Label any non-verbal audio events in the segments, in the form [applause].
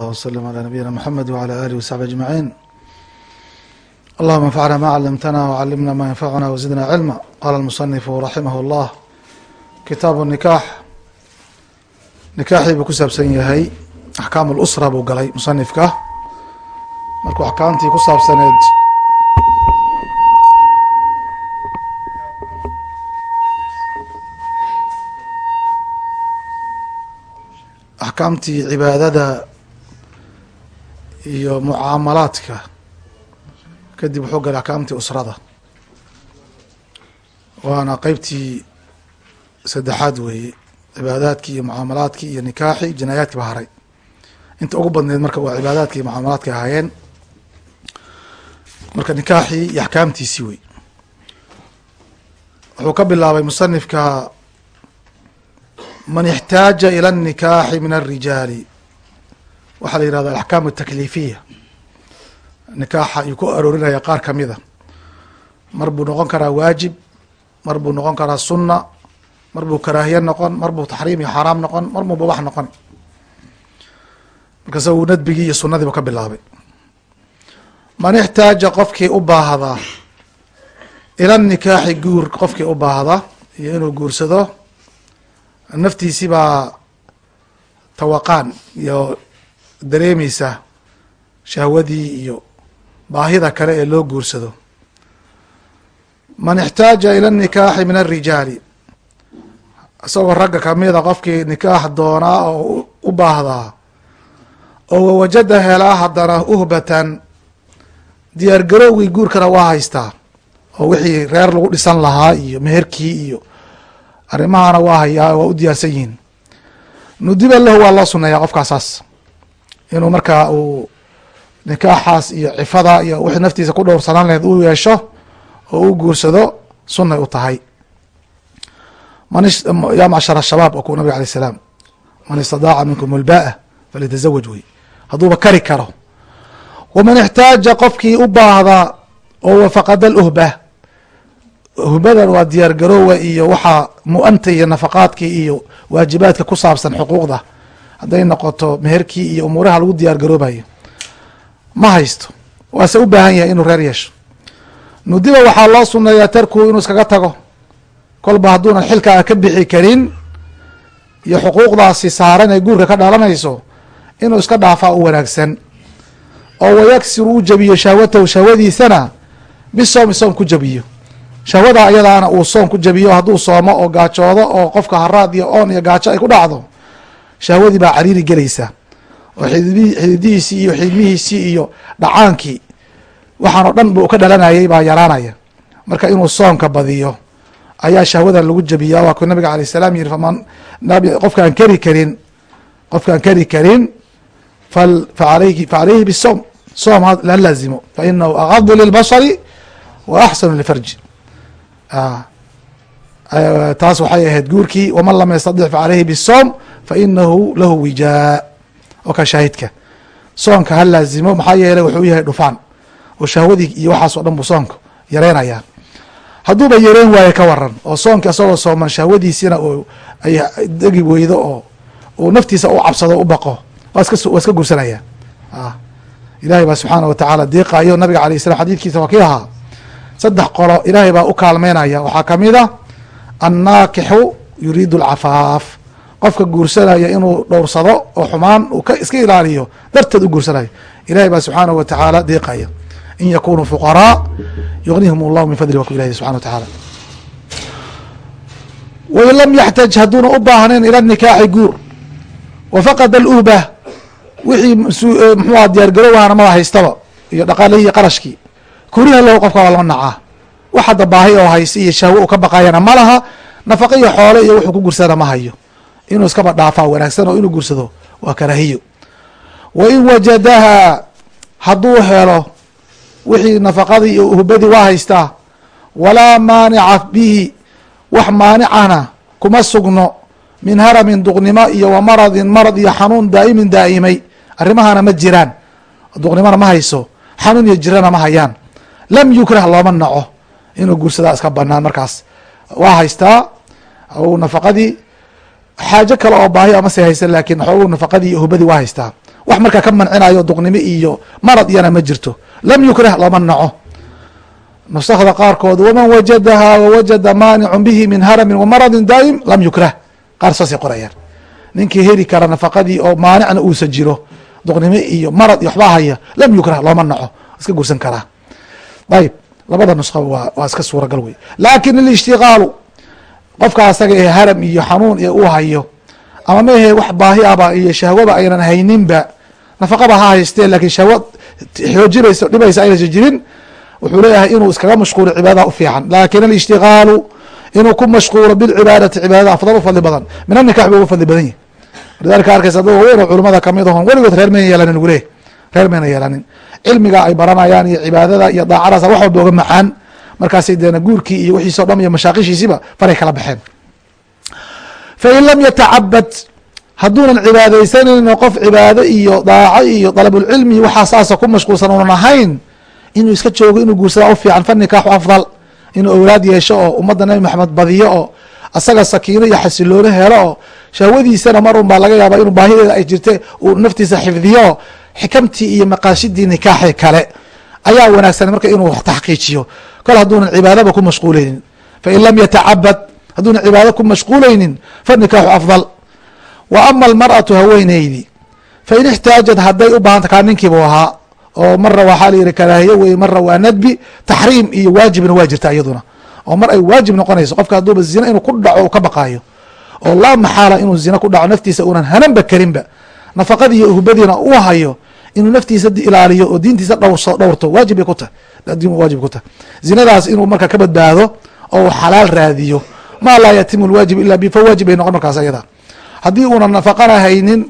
وsلم على نبيina mحamed وعlى آله وصحبه أجمعين اللهma انfعna ma cلمtna وعلمna ma ينfعna وزدna علما qال المصنف رaحimه الlah kitaaب النikاح nikaaxii buu ku saabsan yahay axkaam اlأsra buu galay musanifka markuu axkaamtii ku saabsaneed axkaamtii cibaadada iyo mucaamalaadka kadib wuxuu galay axkaamtii usrada waana qeybtii saddexaad weeye cibaadaadkii iyo mucaamalaadkii iyo nikaaxi jinaayaadkii ba haray inta ugu badneed marka waa cibaadaadkii iyo mucaamalaadka ahaayeen marka nikaaxii iyo axkaamtiisii wey wuxuu ka bilaabay musanifka man ixtaaja ilى الnikaaxi min الrijaali waxaa la yihahda alaxkaam الtakliifiya nikaaxa ayuu ku aroorinaya qaar kamida mar buu noqon karaa waajib mar buu noqon karaa sunna mar buu karaahiye noqon mar buu taxriim iyo xaaraam noqon mar buu babax noqon. Markaasa uu nadbigii iyo sunadiibu ka bilaabay. Man ixtaaja qofkii u baahda ila nikaaxi guur qofkii u baahda iyo inuu guursado naftiisi baa tawaqaan iyo dareemeysa shahwadii iyo baahida kale ee loo guursado. Man ixtaaja ila nikaaxi min alrijaali isagoo ragga kamida qofkii nikaax doonaa oo u baahdaa oo wawajada helaa haddana uhbatan diyaar garowgii guurkana waa haystaa oo wixii reer lagu dhisan lahaa iyo meherkii iyo arrimahana waa hayaa waa u diyaarsan yihiin. Nudiba lahu waa loo suneeyaa qofkaasaas inuu markaa uu nikaaxaas iyo cifada iyo wixii naftiisa ku dhowrsanaan laheyd u yeesho oo u guursado sunnay u tahay. Ya macshar shabaab oo ku nabig alay salaam man istadaaca minkum ulba'a falyatazawaj wey. Hadduuba kari karo. Waman ixtaaja qofkii u baahda oo wafaqada aluhba hubadan waa diyaar garoowa iyo waxaa mu'anta iyo nafaqaadkii iyo waajibaadka ku saabsan xuquuqda hadday noqoto meherkii iyo umuuraha lagu diyaar garoobayo. Ma haysto. Waase u baahan yahay inuu reer yeesho. Nudiba waxaa loo suneeyaa tarku inuu iskaga tago. Kolba hadduunan xilkaa ka bixi karin iyo xuquuqdaasi saaran ee guurka ka dhalanayso inuu iska dhaafaa u wanaagsan. Oo wayaksiru u jabiyo shahwatahu shahwadiisana bisoom soom ku jabiyo. Shahwada ayadaana uu soom ku jabiyo hadduu soomo oo gaajoodo oo qofka haraad iyo oon iyo gaajo ay ku dhacdo shahwadii baa cariiri gelaysa. Oo xididihiisii iyo xidmihiisii iyo dhacaankii. Waxaan oo dhan buu ka dhalanayay baa yaraanaya. Marka inuu soomka badiyo ayaa shahwadan lagu jabiya waa ku nabiga alayh salaam yihi faman qofkaan keri karin qofkaan keri karin fafalayhi faalayhi bisoom soom ha laazimo. Fainahu agadu lilbasari wa axsanu lifarji taas waxay ahayd guurkii. Waman lam yastadic facalayhi bisoom fainahu lahu wijaa oo ka shaahidka soonka ha laazimo maxaa yeelay wuxuu yahay dhufaan oo shahwadii iyo waxaas o dhan buu soonka yareynayaa hadduuba yareyn waayo ka waran oo soonka isagoo sooman shahwadiisina ay degi weydo oo uu naftiisa u cabsado u baqo waa iska guursanaya ilahay baa subxaana watacaala diiqayo nabiga alayh salam xadiidkiisa waa kii ahaa saddex qolo ilaahay baa u kaalmeynaya waxaa ka mid a annaakixu yuriidu alcafaaf qofka guursanaya inuu dhowrsado oo xumaan uu ka iska ilaaliyo darteed u guursanayo ilahay baa subxaanahu watacaala diiqaya in yakunuu fuqaraa yugnihum allahu min fadli wa ku ilahi subxana wa tacaala. Wain lam yaxtaj hadduuna u baahnayn ila nikaaxi guur. Wafaqada aluhba wixii mxuuha diyaar garowahana mada haystaba iyo dhaqaalihii qarashkii kuriha lahu qofka waa lama nacaa. Wax hadda baahi oo haysi iyo shahwo uu ka baqayana ma laha. Nafaqa iyo xoole iyo wuxuu ku gursana ma hayo inuu iskaba dhaafaa wanaagsan oo inuu gursado waa karaahiyo. Wa in wajadaha hadduu helo wixii nafaqadii iyo hubadii waa haystaa walaa maanica bihi wax maanicana kuma sugno min haramin duqnimo iyo wa maradin marad iyo xanuun daa'imin daa'imay arrimahana ma jiraan. Duqnimona ma hayso xanuun iyo jirana ma hayaan. Lam yukrah looma naco inuu guursadaa iska banaan markaas. Waa haystaa nafaqadii xaajo kale oo baahi amase haysan laakiin xoogu nafaqadii iyo hubadii waa haystaa. Wax markaa ka mancinayo duqnimo iyo marad iyana ma jirto. Lam yukrah looma naco. Nusakda qaarkood waman wajadahaa wawajada maanicun bihi min haramin wamaradin daa'im lam yukrah qaar saasay qorayaan. Ninkii heli kara nafaqadii oo maanicna uusan jiro duqnimo iyo marad iyo waxbaa haya lam yukrah looma naco. Iska gursan karaa. Ayib labada nusqa waa waa iska suuragal wey laakin alishtigaalu qofka asaga ee haram iyo xanuun ee uu hayo ama mehe wax baahi aba iyo shahwaba aynan hayninba nafaqaba ha haystee laakiin shahwa xoojinaysa dhibaysa aynaysa jirin wuxuu leeyahay inuu iskaga mashquulo cibaadada ufiican laakiin alishtigaalu inuu ku mashquulo bilcibaadati cibaadada afdal u fadli badan. Min anikax bu uga fadli badan yahi walidalika arkaysa dad waaweyn oo culimada ka mid ahon weligood reer mayna yeelanin lagu reer mayna yeelanin cilmiga ay baranayaan iyo cibaadada iyo daacadaas wax walba oga macaan markaasay deena guurkii iyo wixiis o dham iyo mashaaqishiisiba faray kala baxeen. Fain lam yatacabad hadduunan cibaadaysanayno qof cibaado iyo daaco iyo dalabulcilmi waxaa saasa ku mashquulsan unan ahayn inuu iska joogo inuu guursadaa ufiican fa nikaaxu afdal. Inuu awlaad yeesho oo ummadda nabi maxamed badiyo oo asaga sakiino iyo xasiloono helo oo shahwadiisana mar un baa laga yaaba inuu baahideeda ay jirte uu naftiisa xifdiyo xikamtii iyo maqaasidii nikaaxi kale ayaa wanaagsan marka inuu taxqiijiyo. Kol hadduunan cibaadaba ku mashquuleynin. Fain lam yatacabad hadduunan cibaado ku mashquuleynin fa nikaaxu afdal. Wa ama almar'atu haweeneydi fain ixtaajad hadday u baahanta kaa ninkiibu ahaa oo marna waxaa layihi karaahiye wey marna waa nadbi taxriim iyo waajibna waa jirta iyaduna. Oo mar ay waajib noqonayso qofka hadduuba zina inuu ku dhaco u ka baqaayo. Oo laa maxaala inuu zina ku dhaco naftiisa uunan hananba karinba. Nafaqadii iyo uhbadiina u hayo inuu naftiisa ilaaliyo oo diintiisa dhowrto waajib bay ku tahay. Waajib ku tahay. Zinadaas inuu marka ka badbaado oo uu xalaal raadiyo maa laa yatimu lwaajib ila bi fa waajib bay noqon markaas ayada haddii uunan nafaqana haynin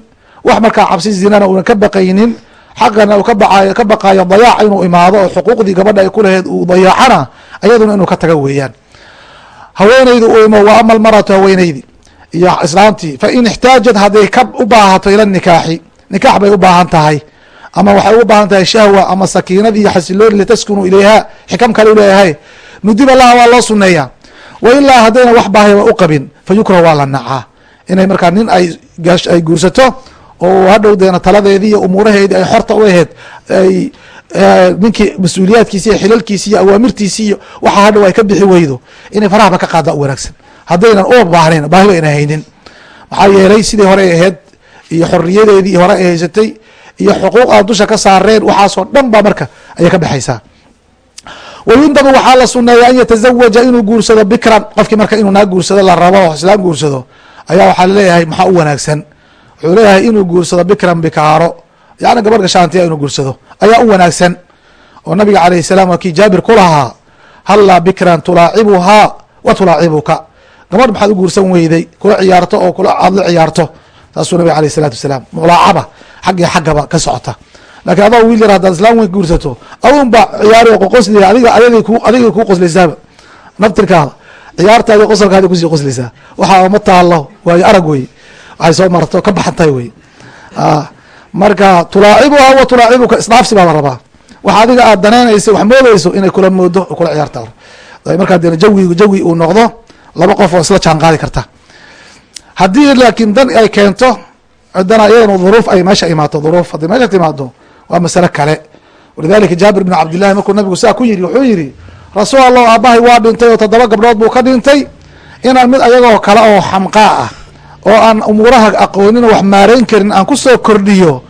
wax markaa cabsi zinana uunan ka baqaynin xaqana uu ka baqaayo dayaac inuu imaado oo xuquuqdii gabadha ay kulahayd uu dayaacana ayaduna inuu ka taga weeyaan. Haweeneydu uu imo wa ama almaratu haweeneydi. Iyo islaamtii fa in ixtaajad hadday ka u baahato ila nikaaxi nikaax bay u baahan tahay ama waxay ugu baahan tahay shahwa ama sakiinadii iyo xasilooni litaskunu ilayha xikam kale uleeyahay nudiba laha waa loo suneeyaa wa ilaa haddayna wax baahayba u qabin fa waa la nacaa. Inay markaa nin ay guursato oo hadhow deena taladeedii iyo umuuraheedii ay xorta u aheyd ay ninkii mas'uuliyaadkiisi iyo xilalkiisi iyo awaamirtiisi iyo waxa hadhow ay ka bixi weydo inay farahaba ka qaada u wanaagsan. Haddaynan uma baahnayn baahiba ayna haynin. Maxaa yeelay sidii hore ay ahayd iyo xoriyadeedii hore ay haysatay iyo xuquuq aan dusha ka saareen waxaasoo dhan baa marka ayay ka baxaysaa wayundabu waxaa la suneeya an yatazawaja inuu guursado bikran qofkii marka inuu naa guursado la rabo islaam guursado ayaa waxaa la leeyahay maxaa u wanaagsan? Wuxuu leeyahay inuu guursado bikran bikaaro yani gabadh gashaantiya inuu guursado ayaa u wanaagsan. Oo nabiga alayh salaam waa kii jaabir ku lahaa hallaa bikran tulaacibuhaa wa tulaacibuka. Gabadh maxaad u guursan weyday kula ciyaarto oo kula aad la ciyaarto saasuu nabiga aleyh salatu wasalaam. Mulaacaba xag iyo xaggaba ka socota. Lakiin adoo wiil yar haddaad islaan weyn guursato adun ba ciyaari qoqosliya adiga adigay kuu qoslaysaaba naftirkaada ciyaartaadi qosolkaadi ku sii qoslaysaa waxaa ma taalo waayo arag wey waxay soo marto ka baxantahay wey marka tulaacibuha wa tulaacibuka isdhaafsi baa la rabaa. Waxa adiga aad danaynaysa wax moodeyso inay kula moodo oo kula ciyaarta markaa dee jawi jawi uu noqdo laba qof oo isla jaan qaadi karta. Haddii laakiin dan ay keento cidana iyadana dhuruuf ay meesha imaato dhuruuf haddii meesha timaado waa masale kale. Walidalika jaabir bn cabdillahi markuu nabigu saa ku yiri wuxuu yihi rasuul allah aabahay waa dhintay oo toddoba gabdhood buu ka dhintay. Inaan mid ayagoo kale oo xamqaa ah oo aan umuuraha aqoonin oo wax maareyn karin aan ku soo kordhiyo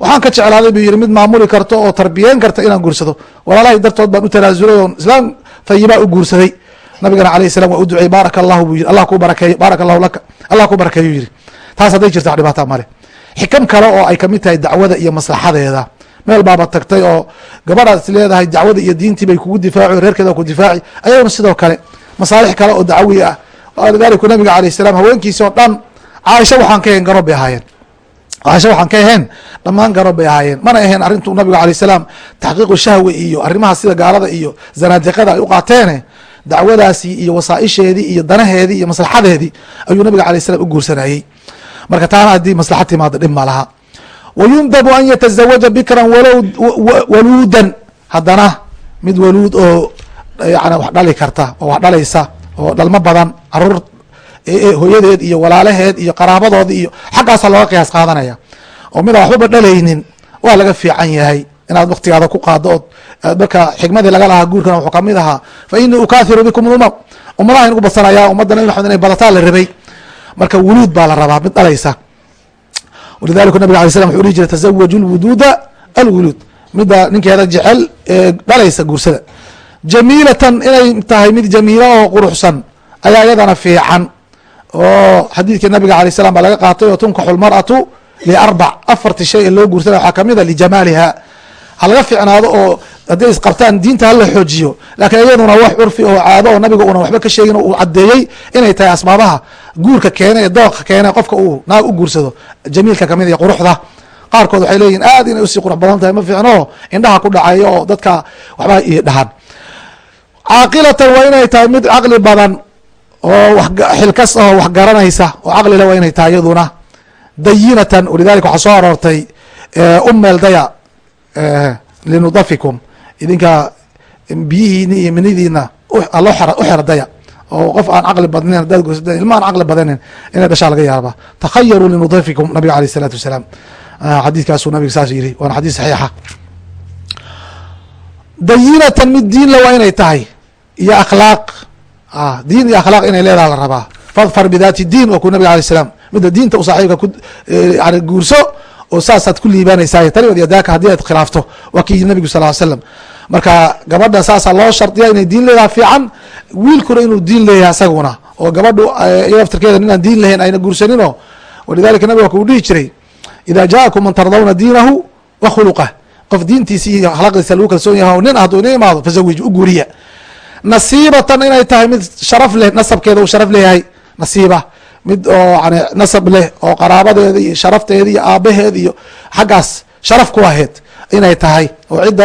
waxaan ka jeclaaday buu yihi mid maamuli karto oo tarbiyeyn karta inaan guursado. Walaalahay dartood baan u tanaasulay oo islaam fayibaa u guursaday. Nabigana alayh salam waa u duceeyey baaraka allahu buu yiri allah ku barakeeyo baaraka allahu laka allah ku barakeeyu yihi taas hadday jirta wax dhibaata male. Xikam kale oo ay ka mid tahay dacwada iyo maslaxadeeda. Meel baaba tagtay oo gabadhaad is leedahay dacwada iyo diintii bay kugu difaaci o reerkeeda ku difaaci. Ayaguna sidoo kale masaalix kale oo dacwi ah. Lidaliku nabiga alayh salam haweenkiisi oo dhan caaisha waxaan ka ahayn garoob bay ahaayeen. Caaisha waxaan ka ahayn dhammaan garoob bay ahaayeen. Mana ahayn arrintu nabiga alayh salaam taxqiiqu shahwi iyo arrimaha sida gaalada iyo zanaadiqada ay u qaateene dacwadaasi iyo wasaaisheedii iyo danaheedii iyo maslaxadeedii ayuu nabiga alayh salam u guursanayey marka taana haddii maslaxa timaado dhib ma laha. Wayundabu an yatazawaja bikran waluudan. Haddana mid waluud oo yani wax dhali karta oo wax dhalaysa oo dhalmo badan carruur hooyadeed iyo walaalaheed iyo qaraabadoodi iyo xaggaasa looga qiyaas qaadanaya. Oo midaan waxbaba dhalaynin waa laga fiican yahay inaad waktigaada ku qaado ood marka xikmadii laga lahaa guurkana wuxuu ka mid ahaa fa inii ukathiru bikum lumam ummadaha inugu badsanaya ummadda nabi maxamed inay badataa la rabay marka wuluud baa la rabaa mid dhalaysa. Walidalika nabig alay slam wuxuu dhihi jiray tazawaju lwuduuda alwuluud. Midda ninkeeda jecel ee dhalaysa guursada. Jamiilatan inay tahay mid jamiila oo quruxsan ayaa iyadana fiican. Oo xadiidkii nabiga alay slam baa laga qaatay oo tunkaxu lmar'atu liarbac afarti shay ee loo guursada waxaa ka mid a lijamaaliha ha laga fiicnaado oo hadday isqabtaan diinta hala xoojiyo. Lakiin iyaduna wax curfi oo caado oo nabiga una waxba ka sheegin uu cadeeyey inay tahay asbaabaha. Guurka keene ee dooqa keene qofka uu naag u guursado jamiilka ka mid iyo quruxda. Qaarkood waxay leeyihiin aad inay u sii qurux badan tahay ma fiicno. Indhaha ku dhacayo oo dadka waxba i dhahan caaqilatan waa inay tahay mid caqli badan oo xilkas oo wax garanaysa oo caqlile waa inay tahay iyaduna. Dayinatan walidalika waxaa soo aroortay umeeldaya linudafikum idinka biyihiini iyo minidiina u xerdaya oo qof aan caqli badnayn hadaad gursada ilma aan caqli badanin inay dhashaa laga yaaba. Takhayaruu linudafikum nabiga aleyh isalaatu wasalaam. Xadiidkaasuu nabiga saas yiri waana xadiis saxiixa. Dayinatan mid diinle waa inay tahay iyo akhlaaq. Diin iyo akhlaaq inay leedaha la rabaa. Fadfar bidaati diin waa ku nabig alay slam midda diinta u saaxiibka ku yani guurso oo saasaad ku liibaanaysaa tani iyo daaka haddii aad khilaafto. Waa kii nabigu sal ly slam marka gabadha saasaa loo shardiya inay diin leedaha fiican wiilkuna inuu diin leeyahay asaguna. Oo gabadhu laftirkeeda inaan diin lahayn ayna guursaninoo walidalika nabiga ku dhihi jiray ida jaakum man tardawna diinahu wa khuluqah qof diintiisi iyo akhlaaqdiisa lagu kalsoon yahay nin hadduu ina imaado fasawij u guuriya. Nasiibatan inay tahay mid sharaf leh nasabkeeda uu sharaf leeyahay nasiiba. Mid oo yani nasab leh oo qaraabadeeda iyo sharafteeda iyo aabaheed iyo xaggaas sharaf ku aheyd inay tahay. Oo cidda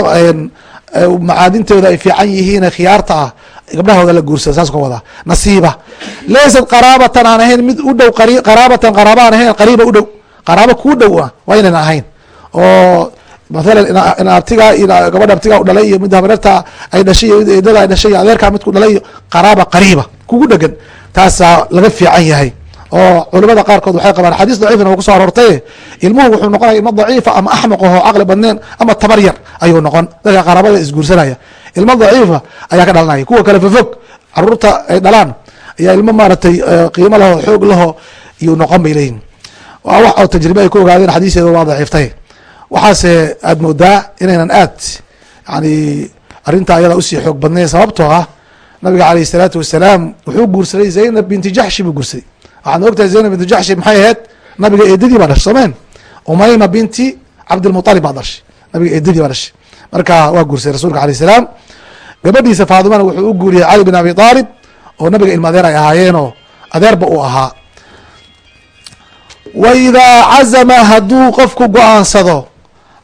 macaadintooda ay fiican yihiin khiyaarta ah gabdhahooda la guursada saas ka wadaa nasiiba. Laysad qaraabatan aan ahayn mid u dhow qaraabatan qaraaba aan ahayn qariiba u dhow. Qaraabo kuu dhow ah waa inayna ahayn. Oo mathalan abtigaa gabadha abtigaa u dhalay iyo mid habareerta ay dhashay iyo eedada ay dhashay iyo adeerkaa midku dhalay iyo qaraaba qariiba kugu dhegan taasaa laga fiican yahay oo culimada qaarkood waxay qabaan xadiis daciifna kuso aroortay ilmuhu wuxuu noqonaya ilmo daciifa ama axmaq aho caqli badneen ama tabar yar ayuu noqon. Dadka qaraabada isguursanaya ilmo daciifa ayaa ka dhalanaya. Kuwa kale fofog carruurta ay dhalaan ayaa ilmo maaragtay qiimo laho xoog laho iyuu noqon bay leeyihiin waa wax oo tajribe ay ku ogaadeen xadiiseeda waa daciiftay waxaase aad moodaa inaynan aad yani arrinta ayada u sii xoog badnayn sababtoo ah nabiga aleyh الsalaatu wasalaam wuxuu guursaday zaynab binti jaxshi buu guursaday waxaad ogtahay zaynab bintu jaxshi maxay ahayd nabiga eedadii baa dhashay soomeen umayma binti cabdilmualib baa dhashay nabiga eedadii baa dhashay marka waa guursay rasuulka alayh salaam gabadhiisa faadumana wuxuu u guuriyay cali bin abi aalib oo nabiga ilma adeer ay ahaayeenoo adeerba uu ahaa wa idaa cazama hadduu qofku go'aansado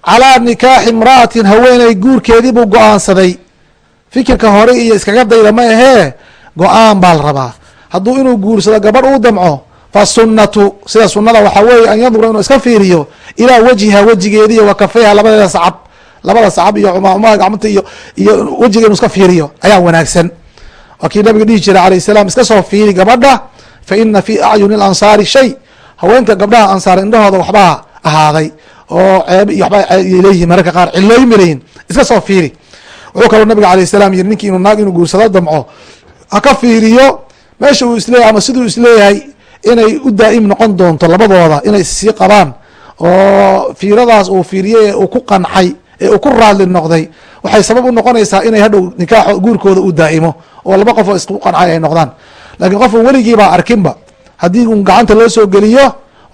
calaa nikaaxi imra'atin haweeney guurkeedii buu go'aansaday fikirka hore iyo iskaga dayda ma ahee go'aan baa la rabaa hadduu inuu guursado gabadh uu damco fa sunnatu sida sunnada waxaa weeye an yandura inuu iska fiiriyo ilaa wejhiha wejigeediiyo wa kafayha labadeeda sacab labada sacab iyo cumaamaha gacmanta iyo iyo wejiga inuu iska fiiriyo ayaa wanaagsan. Waa kii nabiga dhihi jiray alayh salaam iska soo fiiri gabadha fa ina fi acyuni alansaari shay haweenka gabdhaha ansaar indhahooda waxbaa ahaaday oo ceeb iyo waxba leeyihiin mararka qaar cilooyin iska soo fiiri. Wuxuu kaloo nabiga alayh salam yiri ninkii inuu naag inuu guursado damco ha ka fiiriyo meesha uu is leeyahay ama siduu is leeyahay inay u daa'im noqon doonto labadooda inay sii qabaan oo fiiradaas uu fiiriyey ee uu ku qancay ee uu ku raadli noqday waxay sabab u noqonaysaa inay hadhow nikaaxo guurkooda uu daa'imo oo laba qof oo isku qancay ay noqdaan. Laakiin qofka weligiibaa arkinba haddii un gacanta loo soo geliyo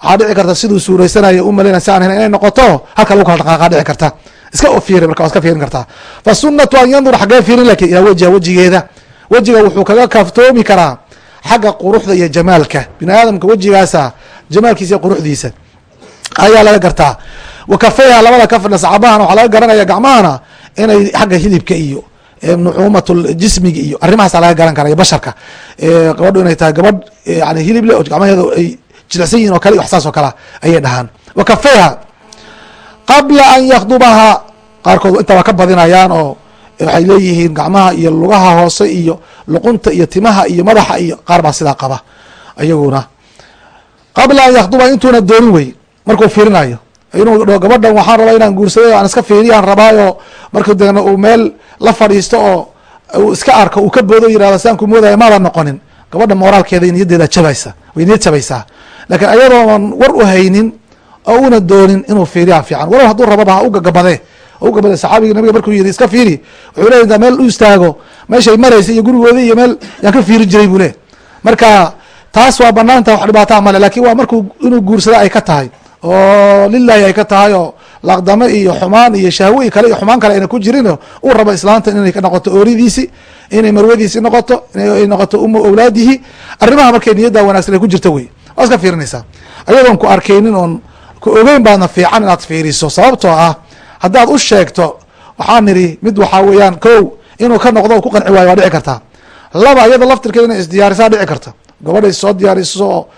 waxaa dhici karta siduu suuraysanaya u aan inay noqoto halka lagu kala dhaqaaqa dhici karta. Iska fiiri marka iska fiirin kartaa fa sunatu an yandur xaggee fiirin laakiin ilaa wejha wejigeeda. Wejiga wuxuu kaga kaaftoomi karaa xagga quruxda iyo jamaalka. Bini aadamka wejigaasa jamaalkiisa iyo quruxdiisa ayaa laga gartaa. Wa kafayha labada kafna sacabahana waxaa laga garanaya gacmahana inay xagga hilibka iyo nucuumat jismiga iyo arrimahaasa laga garan kara iyo basharka. Gabadhu inay tahay gabadh yani hilib le oo gacmaheeda ay jilicsan yihiin oo kale wax saas oo kale ayay dhahaan. Wa kafayha qabla an yakdubaha qaarkood inta waa ka badinayaan oo waxay leeyihiin gacmaha iyo lugaha hoose iyo luqunta iyo timaha iyo madaxa iyo qaar baa sidaa qaba iyaguna qabla an yakduba intuuna doonin wey markuu fiirinayo. Inuu gabadhan waxaan rabaa inaan guursaday aan iska fiiriyaan rabaayo marka dena uu meel la fadhiisto oo uu iska arko uu ka boodo yiraahdo saan ku moodaya maadan noqonin. Gabadha moraalkeeda niyaddeeda jabaysa way niyad jabaysaa. Laakiin ayadooan war u haynin oo una doonin inuu fiiriyaa fiican. Walow hadduu rababa ha ugagabadee ugabade saxaabigi nabiga markuu yidhi iska fiiri. Wuxuu leey intaa meel u istaago meeshay maraysa iyo gurigoodi iyo meel yaan ka fiiri jiray buu le marka taas waa banaanta wax dhibaataa male laakiin waa markuu inuu guursada ay ka tahay oo lilahi ay ka tahay oo laqdamo iyo xumaan iyo shahwe kale iyo xumaan kale ayna ku jirin uu rabo islaanta inay noqoto ooridiisi inay marwadiisi noqoto inay noqoto uma awlaadihi. Arrimaha markay niyadda wanagsan ay ku jirto wey waa iska fiirinaysaa. Ayadoon ku arkeynin oon ku ogeyn baadna fiican inaad fiiriso sababtoo ah haddaad u sheegto waxaan nidhi mid waxaa weeyaan kow inuu ka noqdo ku qanci waayo waa dhici kartaa. Laba iyada laftirkeeda inay isdiyaarisaa dhici karta. Gabadha is soo diyaariso oo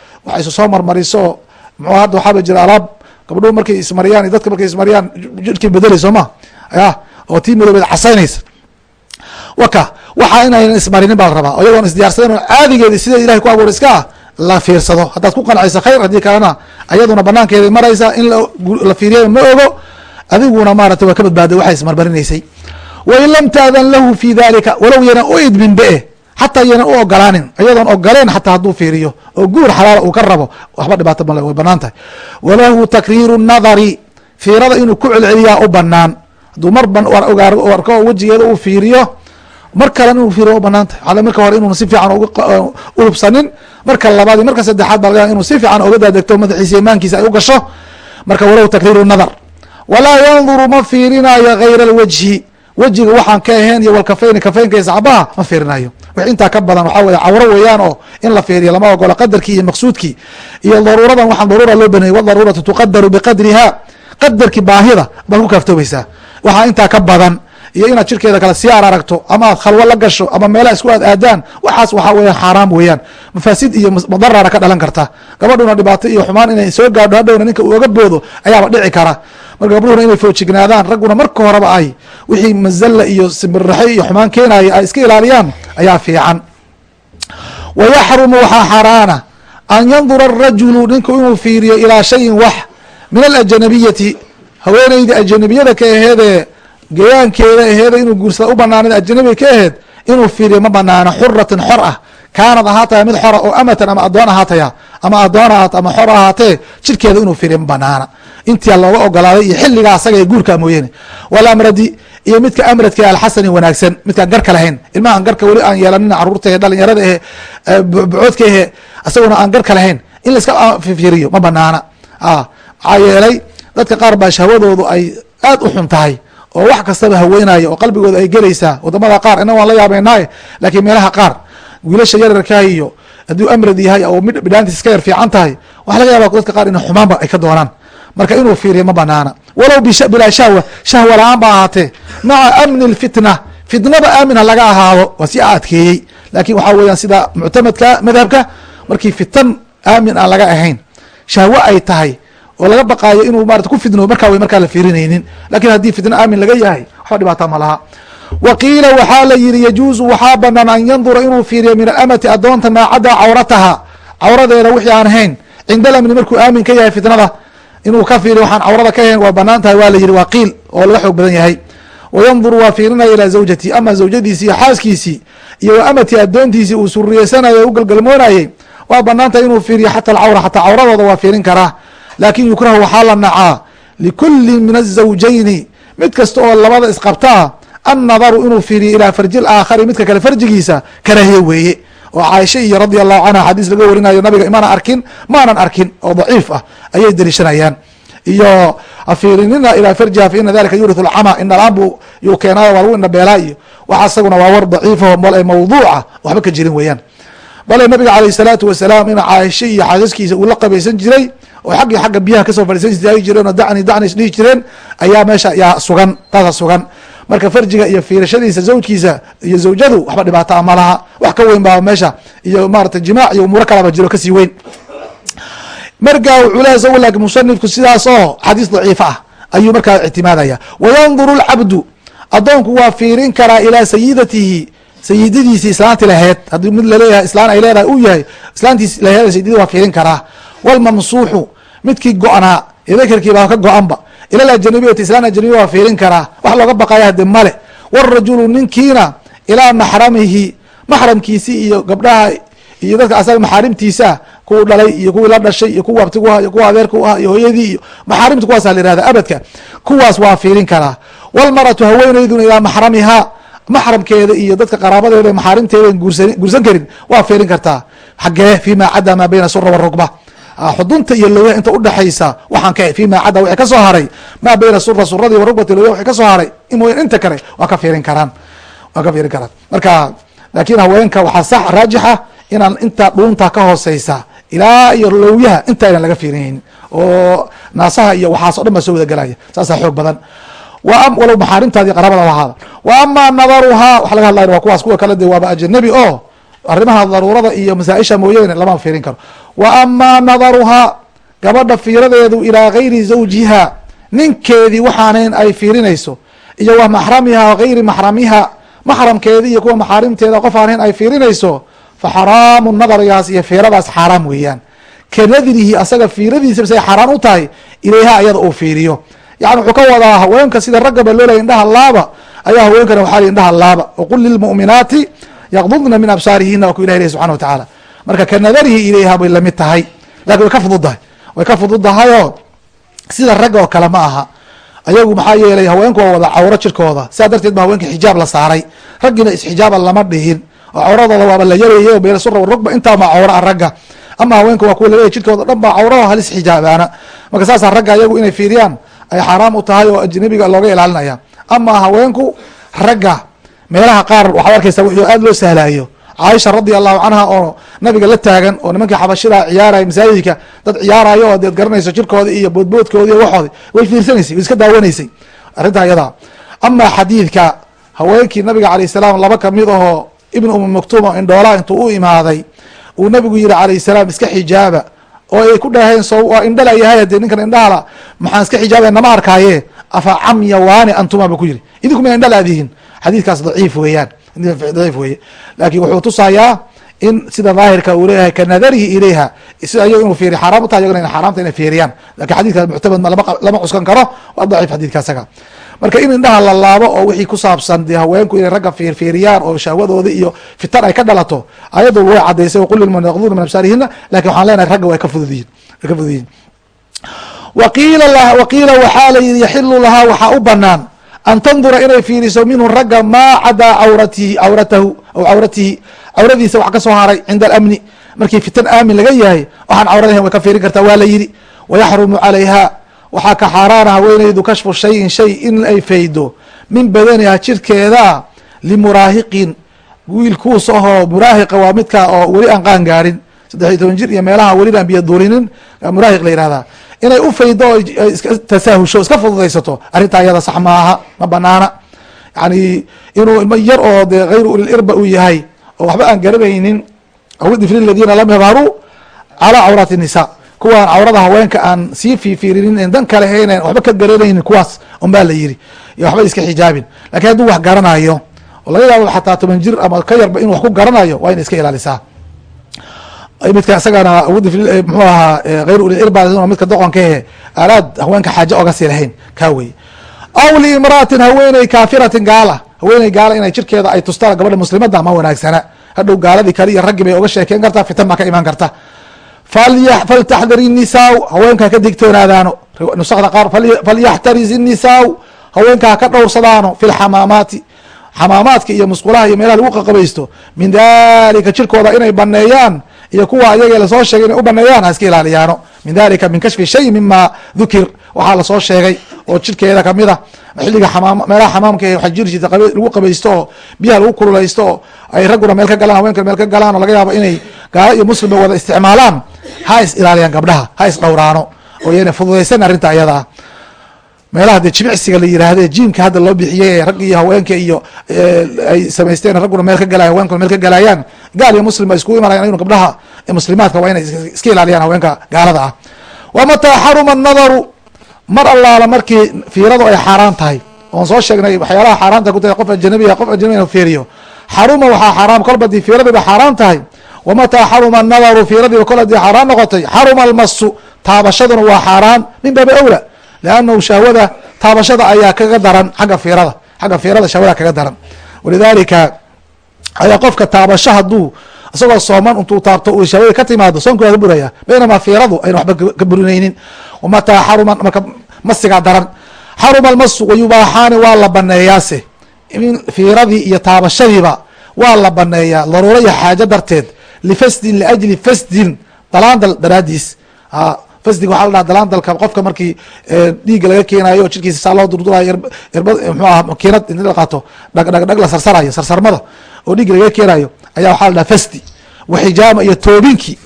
soo marmariso oo muxuu hadda waxaaba jira alaab. Gabdhuhu markay ismariyaan dadka markay ismariyaan jidhkii bedelay ma? Ya oo tii madoobeed casaynaysa. Waka waxaa inaynan ismarinin baa la rabaa. Iyagoon isdiyaarsadan caadigeedi sida ilahay ku abuura iska? La fiirsado. Haddaad ku qancaysa khayr haddii kalena ayaduna banaankeeda maraysa in la fiiriya ma ogo adiguna maarata waa ka badbaaday waxay ismarmarinaysay. Wain lam taadan lahu fi dalika walow yana u idmin be xataa yana u ogolaanin iyadoon ogoleen xataa hadduu fiiriyo oo guur xalaala uu ka rabo waxba dhibaato male way bannaan tahay. Walahu takriiru nadari fiirada inuu ku celceliyaa u banaan hadduu mar arko wejigeeda uu fiiriyo mar kalen inuu fiiriyo u bannaan tahay. Ale marka hore inuuna si fiican uhubsanin marka labaad marka saddexaad baa laga inuu si fiican oga daadegto madaxiisa imaankiisa ay u gasho. Marka walahu takriiru nadar walaa yanduru ma fiirinayo gayra alwajhi. Wejiga waxaan ka ahayn iyo walkafeyni kafeynka iyo sacbaha ma fiirinayo wix intaa ka badan waxaa weye cawro weeyaan oo in la fiiriyo lama ogolo qadarkii iyo maqsuudkii. Iyo daruuradan waxaan daruura loo baneeyey wadaruuratu tuqadaru biqadriha qadarkii baahida baad ku kaaftoomaysaa waxaa intaa ka badan iyo inaad jirkeeda kale si aan aragto ama aad khalwo la gasho ama meelaha isku aad aadaan waxaas waxaa weeyaan xaaraam weeyaan. Mafaasid iyo madarara ka dhalan karta. Gabadhuna dhibaato iyo xumaan inay soo gaadho hadhowna ninka oga boodo ayaaba dhici kara. Marka gabdhuhuna inay foojignaadaan ragguna marka horeba ay wixii mazalla iyo simbirraxe iyo xumaan keenaya ay iska ilaaliyaan ayaa fiican. Wa yaxrumu waxaa xaaraana an yandura arajulu ninku inuu fiiriyo ilaa shayin wax min alajanabiyati haweeneyda ajanabiyada ka aheedee geyaankeeda aheeda inuu guursada u banaanid ajanabiga ka aheed inuu fiiriyo ma banaano xuratin xor ah. Kaanad ahaataya mid xora oo amatan ama adoon ahaataya ama adoon ahaat ama xor ahaatee jirkeeda inuu fiiriyo ma banaana intia looga ogolaaday iyo xiligaa asaga ee guurkaa mooyeene walamradi iyo midka amradka alxasani wanaagsan midkaan garka lahayn ilmahaan garka weli aan yeelanina carruurta ee dhalinyarada ehe bocoodka ehe isaguna aan garka lahayn in laiska fiiriyo ma banaana maxaa yeelay dadka qaar baa shahwadoodu ay aad u xun tahay oo wax kastaba haweenaya oo qalbigooda ay gelaysaa waddamada qaar ina waan la yaabeynaaye lakiin meelaha qaar wiilasha yararkaa iyo hadduu amrad yahay oo bidhaantiis ka yar fiican tahay waxa laga yaaba dadka qaar ina xumaanba ay ka doonaan. Marka inuu fiiriyo ma banaana. Walow bilaa shahwa shahwa la'aan ba ahaatee maca amni lfitna fitnada aamin laga ahaado waa si adkeeyey laakiin waxaa weeyaan sida muctamadka madhabka markii fitan aamin aan laga ahayn shahwo ay tahay oo laga baqaayo inuu marata ku fidno markaa way markaa la fiirinaynin. Lakin haddii fitna aamin laga yahay waxba dhibaata ma laha. Wa qiila waxaa la yihi yajuuzu waxaa banaan an yandura inuu fiiriyo min alamati adoonta maa cawrataha. Cawradeeda wixii aan ahayn cinda alamni markuu aamin ka yahay fitnada inuu ka fiiriyo waxaan cawrada ka ahayn waa bannaan tahay waa la yihi waa qiil oo laga xoog badan yahay. Wayanduru waa fiirinaya ilaa zawjati ama zawjadiisii xaaskiisii iyo wa amati adoontiisii uu suriyeysanayo u galgalmoonayey waa bannaan tahay inuu fiiriyo xata alcawra xataa cawradooda waa fiirin karaa laakin yukrahu waxaa la nacaa likulli min azawjayni mid kasta oo labada isqabtaa annadaru inuu fiiriyo ilaa farji laakhari midka kale farjigiisa karaahiye weeye. Oo caaisha iyo radia allahu canha xadiis laga warinayo nabiga imaanan arkin? Maanan arkin oo daciif ah ayay deliishanayaan. Iyo afiirinina ilaa farjiha fa ina dalika yurithu lcama indhalaan yuu keenaayo waa lagu indhabeelaa iyo waxa isaguna waa war daciifaho mawduuca waxba ka jirin weeyaan. Bale nabiga caleyh salaatu wasalaam in caaisha iyo xaasaskiisa uu la qabaysan jiray oo xag iyo xagga biyaha ka soo fadhiisan jireen oo dacni dacni isdhihi jireen ayaa meesha yaa sugan taasa sugan. Marka farjiga iyo fiirashadiisa zawjkiisa iyo zawjadu waxba dhibaataa ma laha. Wax ka weyn baa meesha iyo maarata jimaac iyo umuuro kalaba jiro ka sii weyn. Markaa wuxuu lehay laakin musanifku sidaas xadiis daciifa ah ayuu markaa ictimaadaya wayanduru lcabdu addoonku waa fiirin karaa ilaa sayidatihi sayidadiisi islaanti laheed. Haddii mid la leeyahay islaan ay leedahay uu yahay islaantiis laheed sayidadii waa fiirin karaa. Walmamsuuxu midkii go-naa baa ka go-anba. Ila ajnabiyati islaan ajnabiya waa fiirin karaa. Wax looga baqaya hade male wrajulu ninkiina ilaa maxramihi maxramkiisii iyo gabdhaha iyo dadka asaga maxaarimtiisa kuwu dhalay iyo kuwii la dhashay iyo kuwa abtigu iyo kuwa adeerka u ah iyo hooyadii iyo maxaarimta kuwaasa la yihahda abadka. Kuwaas waa fiirin karaa. Walmaratu haweeneyduna ilaa maxramiha maxramkeeda iyo dadka qaraabadeeda maxaarimteeda guursan karin waa fiirin kartaa. Xagee fima cada maa bayna sura warugba xudunta iyo lowyaha inta udhexaysa waxaan ka fima cada wixii ka soo haray. Maa bayna sura suradii warugbati lowyaha wixii ka soo haray. Mooya inta kale waa ka fiirin karaan. Waa ka fiirin karaan. Marka laakiin haweenka waxaa sax raajixa inaan inta dhuunta ka hooseysa ilaa iyo lowyaha inta aynan laga fiirinaynin oo naasaha iyo waxaas o dhan baa soo wada gelaya saasaa xoog badan. Walow maxaarimtaadi qarabada ahaada wa ama nadaruhaa waxa laga hadlaya waa kuwaas kuwa kale de waaba ajanabi oo arrimaha daruurada iyo masaaisha mooyeene lama fiirin karo. Wa ama nadaruhaa gabadha fiiradeedu ilaa gayri zawjiha ninkeedii waxaanan ay fiirinayso iyo wa maxramiha gayri maxramiha maxramkeedi iyo kuwa maxaarimteeda qof aanan ay fiirinayso fa xaraamu nadarigaas iyo fiiradaas xaaraam weeyaan. Ka nadrihi asaga fiiradiisa say xaaraan u tahay ilayha ayada uu fiiriyo. Yani wuxuu ka wadaa haweenka sida raggaba loolaya indhaha laaba ayaa haweenkana waxaa li indhaha laaba. Waqul lilmu'minaati yaqdudna min absaarihina waa ku ilah ilahi subxana wa tacaala marka ka nadarihi ilayha bay la mid tahay laakiin way ka fududdahay way ka fududahayoo sida ragga oo kale ma aha ayagu maxaa yeelay haweenku waa wada cawro jirkooda sidaa darteed ba haweenka xijaab la saaray raggiina isxijaaba lama dhihin oo cawradooda waaba la yareeyay beel sura rugba intaa ma cawra ragga ama haweenka waa kuwa laleeyahy jirkooda dhan baa cawraho halis xijaabaana marka saasaa ragga ayagu inay fiiriyaan ay xaaraam u tahay oo ajnabiga looga ilaalinaya ama haweenku ragga meelaha qaar waxaad arkaysa wuxuu aad loo sahlaayo. Caaisha radia allahu canha oo nabiga la taagan oo nimankii xabashida ciyaaraya masaajidka dad ciyaarayo oo deed garanayso jirkooda iyo boodboodkoodi iyo waxoodi way fiirsanaysay way iska daawanaysay arrintaa iyadaa. Ama xadiidka haweenkii nabiga alayh salaam laba ka mid ahoo ibn umi maktuum oo indhoola intuu u imaaday uu nabigu yihi alayh salaam iska xijaaba oo ay ku dhaheen so waa indhala yahay hadee ninkan indhahala maxaan iska xijaabaya nama arkaaye afa camya waani antuma ba ku yiri idinku mina indhala adihin xadiidkaas daciif weeyaan daciif weye laakin wuxuu tusayaa in sida daahirka uu leeyahay ka nadarihi ilayha sida ayago inuu fiiriy xaram u tahay ayagona ina xaramta inay fiiriyaan. Lakin xadidkaas muctamad lama cuskan karo waa daciif xadidka asaga marka in indhaha la laabo oo wixii ku saabsan dee haweenku inay ragga fiirfiiriyaan oo shahwadooda iyo fitan ay ka dhalato ayadu way cadaysay waqul lilmu'miniina yaqdudna min absaarihina laakiin waxaan leenahay ragga way ka fududiyiin way ka fududiyiin waqiila waqiila waxaa la yihi yaxilu lahaa waxaa u banaan an tandura inay fiiriso minhu ragga maa cadaa cawratihi cawratahu aw cawratihi cawradiisa wax ka soo haray cinda alamni markii fitan aamin laga yahay waxaan cawradahan way ka fiirin kartaa waa la yidhi wayaxrumu calayha waxaa ka xaaraana haweeneydu kashfu shayin shay in ay faydo min badaniha jirkeeda limuraahiqin wiil kuus ahoo muraahiqa waa midka oo weli aan qaan gaadhin saddex iyo toban jir iyo meelaha welina aan biyo duurinin muraahiq la yihahdaa inay u faydo o tasaahusho iska fududaysato. Arrintaa iyada sax maaha ma banaana. Yani inuu ilmo yar oo dee hayru ulilirba uu yahay oo waxba aan garanaynin awidifli ladiina lam yadharuu calaa cawraati nisa. Kuwaan cawrada haweenka aan sii fiifiirinin dan kale haynan waxba ka garanaynin kuwaas un baa la yiri iyo waxba iska xijaabin. Lakin hadduu wax garanayo oo laga yaabo xataa toban jir ama ka yarba inuu wax ku garanayo waa ina iska ilaalisaa midka isagana eh, mxuu ahaa eh, hayr ulilcilba midka doqonkahe alaad haweenka xaaje oga sii lahayn kaa weye aw liimraatin haweeney kaafiratin gaala haweeney gaala inay jirkeeda ay tustaan gabadha muslimada ma wanaagsana. Hadhow gaaladii kale iyo raggii bay oga sheekeen kartaa fitan baa ka imaan karta. Faltaxdir inisaau haweenka haka digtoonaadaano. Nusakda qaar falyaxtariz inisaau haweenka haka dhowrsadaano fi lxamaamaati xamaamaadka iyo musqulaha iyo meelaha lagu qaqabaysto min dalika jirkooda inay baneeyaan iyo kuwa ayaga la soo sheegay inay u baneeyaan ha iska ilaaliyaano min dalika min kashfi shay mima dukir waxaa la soo sheegay oo jirkeeda ka mid a xilliga xamaam meelaha xamaamka ee jiri jirta lagu qabaysto oo biyaha lagu kululaysto oo ay ragguna meel ka galaan haweenkana meel ka galaan oo laga yaabo inay gaalo iyo muslimba wada isticmaalaan ha is ilaaliyaan gabdhaha ha is dhowraano oo yana fududaysan arrinta ayada. Ah meelaha dee jimicsiga la yiraahde jiimka hadda loo bixiyey rag iyo haweenka iyo ay samaysteen ragguna meel ka galay haweenkuna meel ka galayaan gaal iyo muslim ba iskugu imanayan aynu gabdhaha muslimaadka waa inay iska ilaaliyaan haweenka gaalada ah. Wamataa xaruma nadaru mar allaala markii fiiradu ay xaaraan tahay oon soo sheegnay waxyaalaha xaaraanta ku tahay qof ajanabiya qof ajanabi inu fiiriyo. Xaruma waxaa xaaraam kolba dii fiiradiiba xaaraan tahay wamataa xaruma nadaru fiiradiiba kol haddii xaaraan noqotay xaruma almasu taabashaduna waa xaaraan min baabi awla liannahu shahwada taabashada ayaa kaga daran xagga fiirada xagga fiirada shahwada kaga daran. Walidalika ayaa qofka taabasho hadduu isagoo sooman intuu taabto shahwada ka timaado soonka waa buraya baynamaa fiiradu ayna waxba ka burinaynin. Wamataa xaruma marka masigaa daran. Xaruma almasu wayubaaxaani waa la baneeyaase fiiradii iyo taabashadiiba waa la baneeyaa daruuro iyo xaajo darteed lifasdin liajli fasdin dalaandal daraadiis fasdiga waxa la dhaha dalaandalka qofka markii dhiigga laga keenayo jirkiisa saa loo durdurayo irbad mxuu aha makiinad inti la qaato dhag dhag dhag la sarsarayo sarsarmada oo dhiigga laga keenayo ayaa waxaa la dhaha fasdi. Waxijaama iyo toobinki.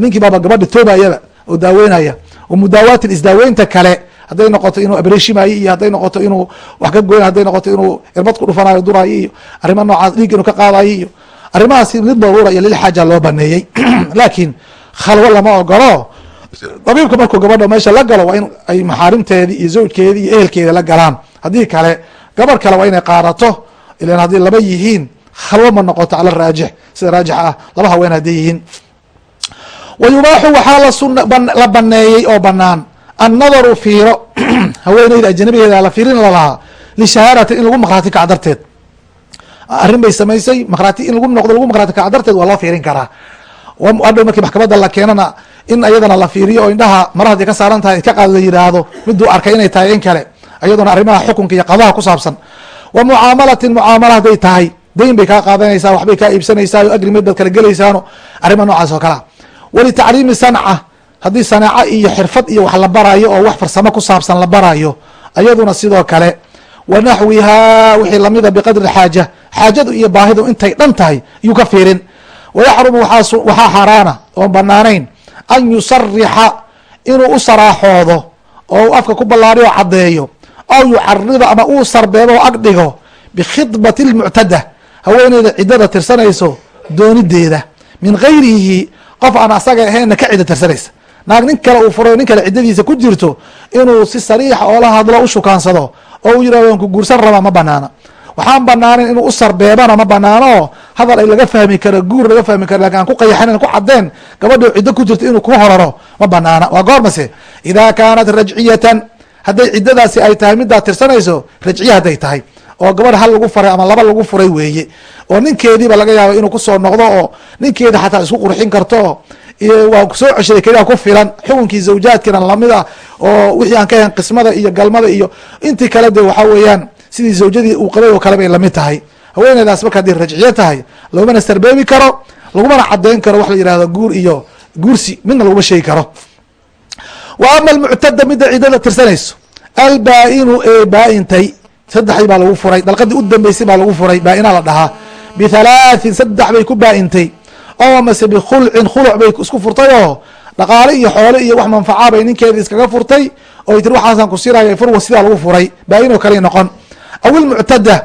Ninkii baaba gabadha toobayaba oo daaweynaya. Wa mudaawaatin isdaaweynta kale hadday noqoto inuu abreshimayo iyo hadday noqoto inuu wax ka goyn hadday noqoto inuu irbad ku dhufanayo durayo iyo arrima noocaas dhiig inuu ka qaadayo iyo arrimahaas mid daruura iyo lilxaaja loo baneeyey. [clears throat] Laakiin khalwo lama ogolo dabiibka markuu gabadha meesha la galo waa in ay maxaarimteedii iyo zawjkeedii iyo ehelkeeda la galaan. Haddii kale gabar kale waa inay qaadato ilan haddii laba yihiin khalwo ma noqoto cala raajix. Sida raajix ah laba haween hadday yihiin. Wa waxaa la baneeyey oo banaan annadaru fiiro. [clears throat] Haweeneyda ajanabigeeda la fiirin lalahaa lishahaadati in lagu maqraati kaca darteed arrin bay samaysay maqraati in lagu noqdo lagu maqraati kaca darteed waa loo fiirin karaa. Hadhow markii maxkamadda la keenana in iyadana la fiiriyo oo indhaha mara haddii ka saaran tahay ka qaad la yidhaahdo miduu arkay inay tahay in kale. Iyaduna arrimaha xukunka iyo qadaha ku saabsan. Wa mucaamalatin mucaamala hadday tahay. Dayn bay kaa qaadanaysaa waxbay kaa iibsanaysaa o agrimid baad kala gelaysaano arrima noocaas oo kalea walitacriimi sanca haddii sanaaco iyo xirfad iyo wax la barayo oo wax farsamo ku saabsan la barayo ayaduna sidoo kale wa naxwihaa wixii lamida biqadri xaaja xaajadu iyo baahidu intay dhan tahay iyuu ka fiirin. Wayaxrumu waxaa xaaraana oon banaanayn an yusarixa inuu u saraaxoodo oo afka ku ballaariyo caddeeyo aw yucarida ama uu sarbeebo o ag dhigo bikhidbati lmuctada haweeneyda ciddada tirsanayso doonideeda min gayrihi qof aan asaga ahaynna ka cidda tirsanaysa. Naag nin kale uu furay nin kale ciddadiisa ku jirto inuu si sariixa oola hadlo u shukaansado oo u yiraahdo waan ku guursan rabaa ma banaana waxaan banaanen inuu u sarbeebana ma banaano. Hadal ay laga fahmi karo guur laga fahmi karo laakiin aan ku qayaxanen ku cadeen gabadhii ciddo ku jirto inuu ku horaro ma banaana. Waa goormase idaa kaanat rajciyatan hadday ciddadaasi ay tahay midaad tirsanayso rajciya hadday tahay. Oo gabadh hal lagu faray ama laba lagu furay weeye. Oo ninkeediiba laga yaabo inuu ku soo noqdo oo ninkeeda xataa isku qurxin karto waa soo ceshaday keliya ku filan. Xukunkii zawjaadkiina la mid ah oo wixii aan ka ahayn qismada iyo galmada iyo intii kale de waxaa weeyaan sidii zawjadii uu qabay oo kale bay la mid tahay. Haweeneydaas marka haddii rajciyo tahay lagumana sarbeebi karo lagumana cadeyn karo wax la yihahdo guur iyo guursi midna laguma sheegi karo. Wa ama almuctada midda ciddada tirsanayso albaa-inu ee baa-intay saddexdii baa lagu furay dalqadii u dambeysay baa lagu furay baa-inaa la dhahaa. Bithalaatin saddex bay ku baa-intay. Oo mase bikhulcin khuluc bay isku furtay oo dhaqaale iyo xoole iyo wax manfacaa bay ninkeeda iskaga furtay oo tiri waxaasaan ku siraya furwa sidaa lagu furay. Baa-inoo kale noqon aw ilmuctada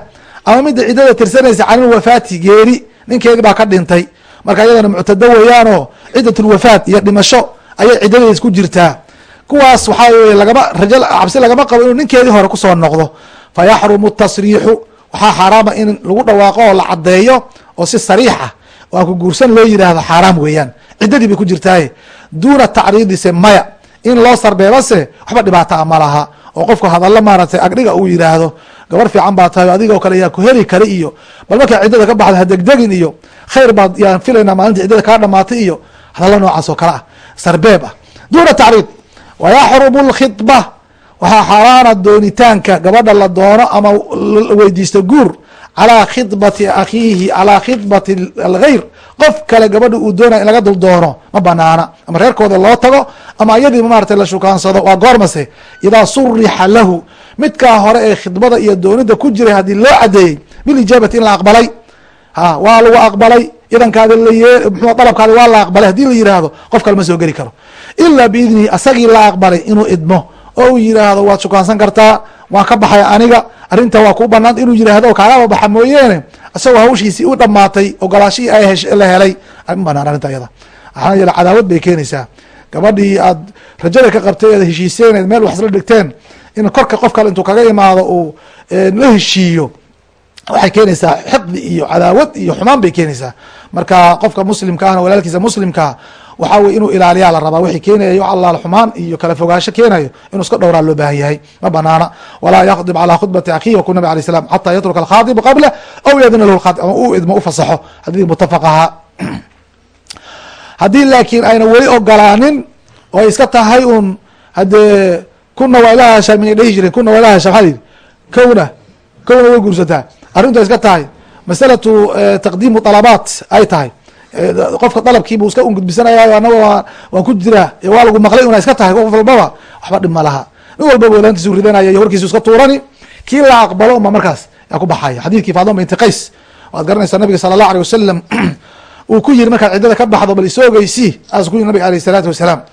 ama midda ciddada tirsanaysa can ilwafaati geeri ninkeedii baa ka dhintay. Marka iyadana muctado weeyaanoo ciddatulwafaat iyo dhimasho ayay ciddadeeda ku jirtaa. Kuwaas waxaa weye lagama rajo cabsi lagama qabo inuu ninkeedii hore ku soo noqdo. Fa yaxrumu tasriixu waxaa xaaraama in lagu dhawaaqo oo la caddeeyo oo si sariix ah. Oo ku guursan loo yidhaahdo xaaraam weeyaan. Ciddadii bay ku jirtaaye duuna tacriidise maya. In loo sarbeebase waxba dhibaata a ma laha oo qofku hadallo maaragtay agdhiga uu yidhaahdo gabar fiican baa tahay adigoo kale yaa ku heli kara iyo bal markaa ciddada ka baxda hadegdegin iyo khayr baad yaan filaynaa maalinta ciddada kaa dhamaatay iyo hadallo noocaas oo kale ah sarbeeb ah. Duuna tacriid wayaxrumu lkhidba waxaa xaaraana doonitaanka gabadha la doono ama weydiisto guur calaa khidbati akhiihi calaa khidbati alghayr qof kale gabadha uu doonaya in laga dul doono ma banaana ama reerkooda loo tago ama iyadiiba maratay la shukaansado waa goormase idaa surixa lahu midkaa hore ee khidbada iyo doonida ku jiray haddii loo cadeeyey bilijaabati in la aqbalay. Ha waa lagu aqbalay idankaadi laye mxu dalabkaadi waa la aqbalay haddii la yihahdo qof kale ma soo geli karo. Ilaa biidnihi asagii la aqbalay inuu idmo oo uu yiraahdo waad shukaansan kartaa waan ka baxay aniga arrinta waa kuu banaanta inuu yiraahdo kaagaba baxa mooyeene isagoo hawshiisii u dhamaatay ogolaashihii la helay ma banaan arrinta iyada waxaana yeele cadaawad bay keenaysaa. Gabadhii aad rajada ka qabtay ead heshiiseeneed meel wax isla dhigteen in korka qof kale intuu kaga imaado uu la heshiiyo. Waxay keenaysaa xiqdi iyo cadaawad iyo xumaan bay keenaysaa. Marka qofka muslimka ahna walaalkiisa muslimkaa waxaa weye inuu ilaaliyaa la rabaa. Wixii keenaya allaal xumaan iyo kala fogaansho keenayo inuu iska dhowraa loo baahan yahay. Ma banaana. Walaa yakdib calaa khudbati akhihi waku nabig alay slam xataa yatruka alkhaadibu qabla aw yadina lahu lkhaatib ama uu idmo ufasaxo xadiid mutafaq ahaa. [clears throat] Haddii laakiin ayna weli ogolaanin oo ay iska tahay un haddee kuna waa ilaha heshaam inay dhehi jireen kuna waa ilaha heshaam maxaa la kowna kowna way guursataa. Arrintu iska tahay. Masalatu taqdiimu talabaat ay tahay qofka dalabkiibuu iska ungudbisanaya anaga waan ku jiraa waa lagu maqlay una iska tahay qof walbaba. Waxba dhib ma laha. Nin walbaba wadaantiisu ridanaya iyo horkiisu iska tuurani. Kii la aqbalo unba markaas yaa ku baxaya. Xadidkii faaduma binti qays waad garanaysaa nabiga sala allah alay wasalam [clears throat] uu ku yiri markaad ciddada ka baxdo bal isoogeysi aas ku yiri nabiga aleyh isalaatu wasalaam.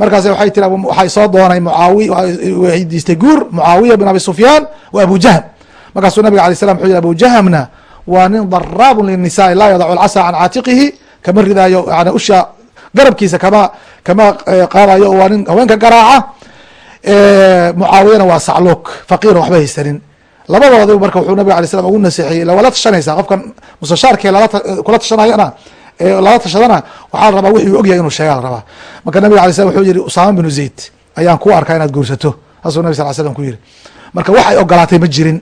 Markaas waxay tiri waxay soo doonay muaawiy weydiistay guur mucaawiya bin abi sufyaan wa abu jahm. Markaasuu nabiga alay slam wuxuu yiri abu jahmna waa nin daraabun linnisaai laa yadacu alcasa can caatiqihi kama ridaayo yani usha garabkiisa kama kama qaadayo waa nin haweenka garaaca. Mucaawiyana waa sacluuk faqiir waxba haysanin. Labadoodi marka wuxuu nabig alay slam ugu naseexiyey ila waa la tashanaysaa qofkan mustashaarkee kula tashanayana lala tashadana waxaa la rabaa wixii ogyahay inuu sheega la rabaa. Marka nabig alay slam wuxuu yihi usaama binu zayd ayaan ku arkaa inaad guursato. Saasuu nabi sal l slam ku yihi marka wax ay ogolaatay ma jirin.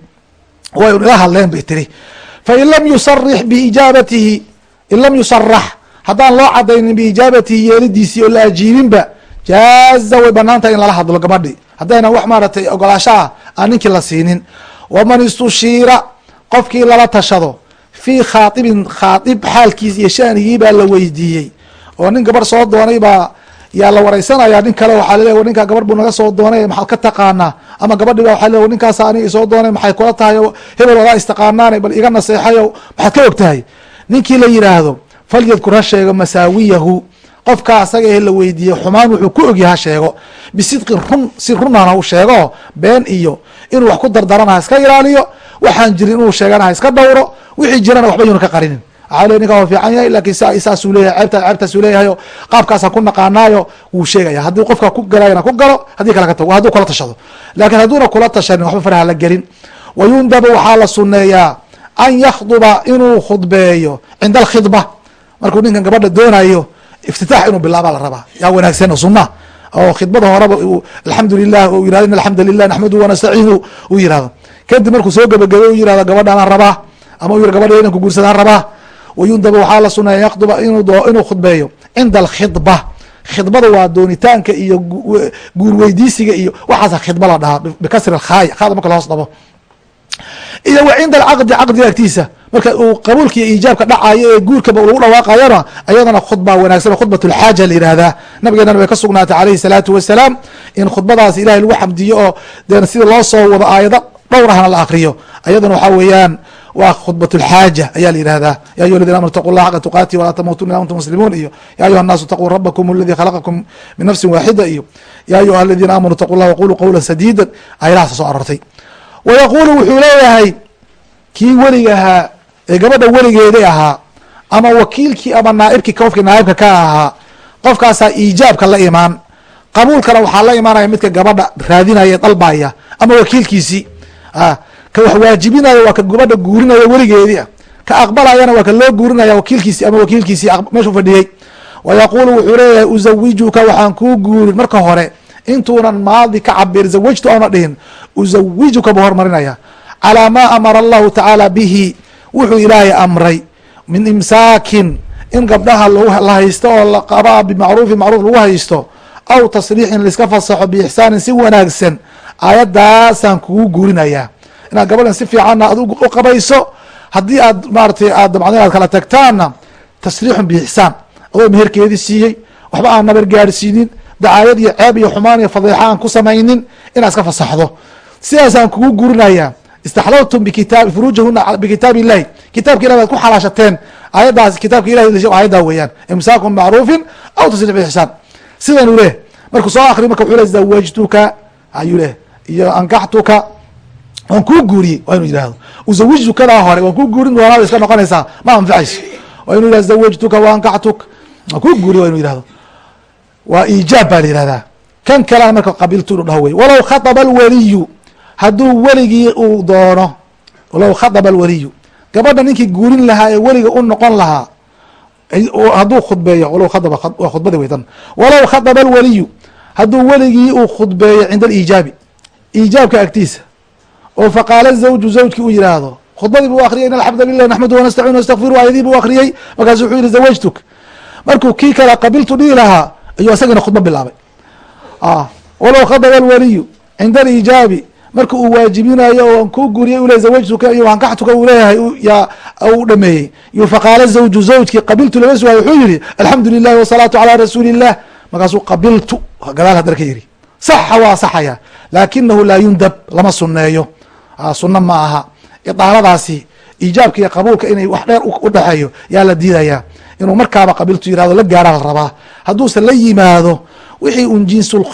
Way ila hadleen bay tiri. Fain lam yusarix biijaabatihi in lam yusarax haddaan loo cadaynin biijaabatihi yeelidiisii oo la ajiibinba jaaza way banaan in lala hadlo gabadhi. Haddaynan wax maaratay ogolaasho ah aan ninkii la siinin. Waman istushiira qofkii lala tashado fii khaaibin khaaib xaalkiis iyo shanigii baa la weydiiyey. Oo nin gabarh soo doonay baa yaa la wareysanaya nin kale waxaa laleeya ninkaa gabar buu naga soo doonay maxaad ka taqaanaa? Ama gabadhi ba waa le ninkaasa aniga isoo doonay maxay kula tahay? Hebel wadaa istaqaanaane bal iga naseexayo maxaad ka og tahay ninkii la yidhaahdo falyadkur ha sheego masaawiyahu. Qofka asaga ee la weydiiyey xumaan wuxuu ku ogyaha sheego. Bisidqin run si runana u sheego been iyo inuu wax ku dardarana iska ilaaliyo waxaan jirin inuu sheegana iska dhowro wixii jirana waxba yuna ka qarinin. Waxaa le ninkaa fiican yahay laakiin saasuu leeyahay ceebta ceebtaasuu leeyahayo qaabkaasaan ku naqaanaayo wuu sheegaya. Haddii qofka ku galayana ku galo haddii kale ka tago hadduu kula tashado. Laakiin hadduuna kula tashanin waxba faraha la gelin. Wayundabu waxaa la suneeyaa an yakhduba inuu khudbeeyo cinda alkhidba markuu ninkan gabadha doonayo iftitaax inuu bilaaba la rabaa. Yaa wanaagsan sunna. Oo khidbada horeba alxamdu lilah u yiraahdo in alxamda lilah naxmadu wanastaciinu u yiraahdo. Kadib markuu soo gebagabay u yiraahdo gabadhaan rabaa. Ama u yir gabadha inaan ku guursadaan rabaa. Wayundaba waxaa la suneeya yakduba inuu khudbeeyo cinda alkhidba khidbada waa doonitaanka iyo guur iyo waxaasa khidba la dhahaa bikasri alkhaay khaada marka lahoos dhabo iyo wa cinda alcaqdi caqdiga agtiisa. Marka uu qabuulka iyo iijaabka dhacayo ee guurkaba lagu dhawaaqayana ayadana khudba wanaagsan khudbat lxaaja la yihahdaa nabigeenana way ka sugnaatay alayhi salaatu wasalaam in khudbadaas ilahay lagu xamdiyo oo dee sida loo soo wado aayado dhowr ahna la akriyo ayadana waxaa weeyaan waa khudbat lxaaja ayaa la yihahdaa ya ayuha ladina amanu taqu llah xaqa tuqaati walaa tamuutuna ila antum muslimuun iyo ya ayuha الnaasu taquu rabakum aladi khalaqakum min nafsi waaxida iyo ya ayuha aladina amanuu taqu llah waquluu qawla sadiida ayadahaasa soo arortay wayaqulu wuxuu leeyahay kii weligahaa ee gabadha weligeedi ahaa ama wakiilkii ama naaibkii qofkii naaibka ka ahaa qofkaasaa iijaabka la imaan qabuulkana waxaa la imaanaya midka gabadha raadinaya dalbaya ama wakiilkiisii ka wax waajibinaya waa ka gabadha guurinaya weligeedii ah ka aqbalayana waa ka loo guurinaya wakiilkiisi ama wakiilkiisii meeshuu fadhiyey wayaqulu wuxuu leeyahay uzawijuka waxaan kuu guurin marka hore intuunan maadi ka cabir zawajtu aana dhihin uzawijuka buu hormarinaya calaa maa amara allahu tacaala bihi wuxuu ilaahay amray. Min imsaakin in gabdhaha la haysto oo la qabaa bimacruufi macruuf lagu haysto aw tasriixin laiska fasaxo biixsaanin si wanaagsan aayadaasaan kugu guurinayaa. Inaad gabadhan si fiicanna ad u qabayso haddii aad maaratay aad damcdo inaad kala tagtaanna tasriixun biixsaan. Adoo meherkeedii siiyey waxba aan nabar gaadhsiinin dacaayad iyo ceeb iyo xumaan iyo fadeexa aan ku samaynin inaad iska fasaxdo. Sidaasaan kugu guurinayaa istaxlaltum bikitaab furuujahuna bikitaab illahi kitaabka ilah baad ku xalaashateen aayaddaas kitaabka ilahi aayaddaa weeyaan. Imsaakun macruufin aw tasriix biixsaan sidanuu leh markuu soo akri marka wuxuu le zawajtuka ayuu leh. Iyo ankaxtuka waan kuu guuriyey waa inu yihahdo uzawijtukadaa hore waan kuu guurin doonaa iska noqonaysaa ma anfacayso. Waa inu yihahdo zawajtuka waankaxtuk waan kuu guuriy waa inu yihahdo waa iijaab baa la yihahdaa kan kalena marka qabiltu inu dhaho wey. Walow khaطba alwaliyu hadduu weligii uu doono walow khaطba alwaliyu gabadha ninkii guurin lahaa ee weliga u noqon lahaa hadduu khudbeeyo walow khadaba waa khudbadi weydan walow khadaba alwaliyu hadduu weligii uu khudbeeyo cinda aliijaabi iijaabka agtiisa. Oo faqaala zawju zawjkii uu yihaahdo khudbadii buu akriyay in alxamda lilah naxmadu wanastacin nastakfiru aayadii buu akriyey markaasu wuxuu yihi zawajtuk markuu kii kale qabiltu dhihi lahaa ayuu isagana khudba bilaabay. Walow khadaba alwaliyu cinda aliijaabi marka uu waajibinayo oo ku guriyay ule zawajtuka iyo ankaxtuka uu leeyahay ya u dhameeyey. Iyo faqaala zawju zawjkii qabiltu laga sugaay wuxuu yihi alxamdu lilahi wasalaatu calaa rasuuli markaasuu qabiltu. Gadaal haddana ka yidhi. Saxa waa saxaya laakinahu laa yundab lama suneeyo sunno ma aha. Idaaladaasi iijaabka iyo qabuulka inay wax dheer udhexeeyo yaa la diidayaa. Inuu markaaba qabiltu yiraahdo la gaara la rabaa hadduusan la yimaado wixii un jinsul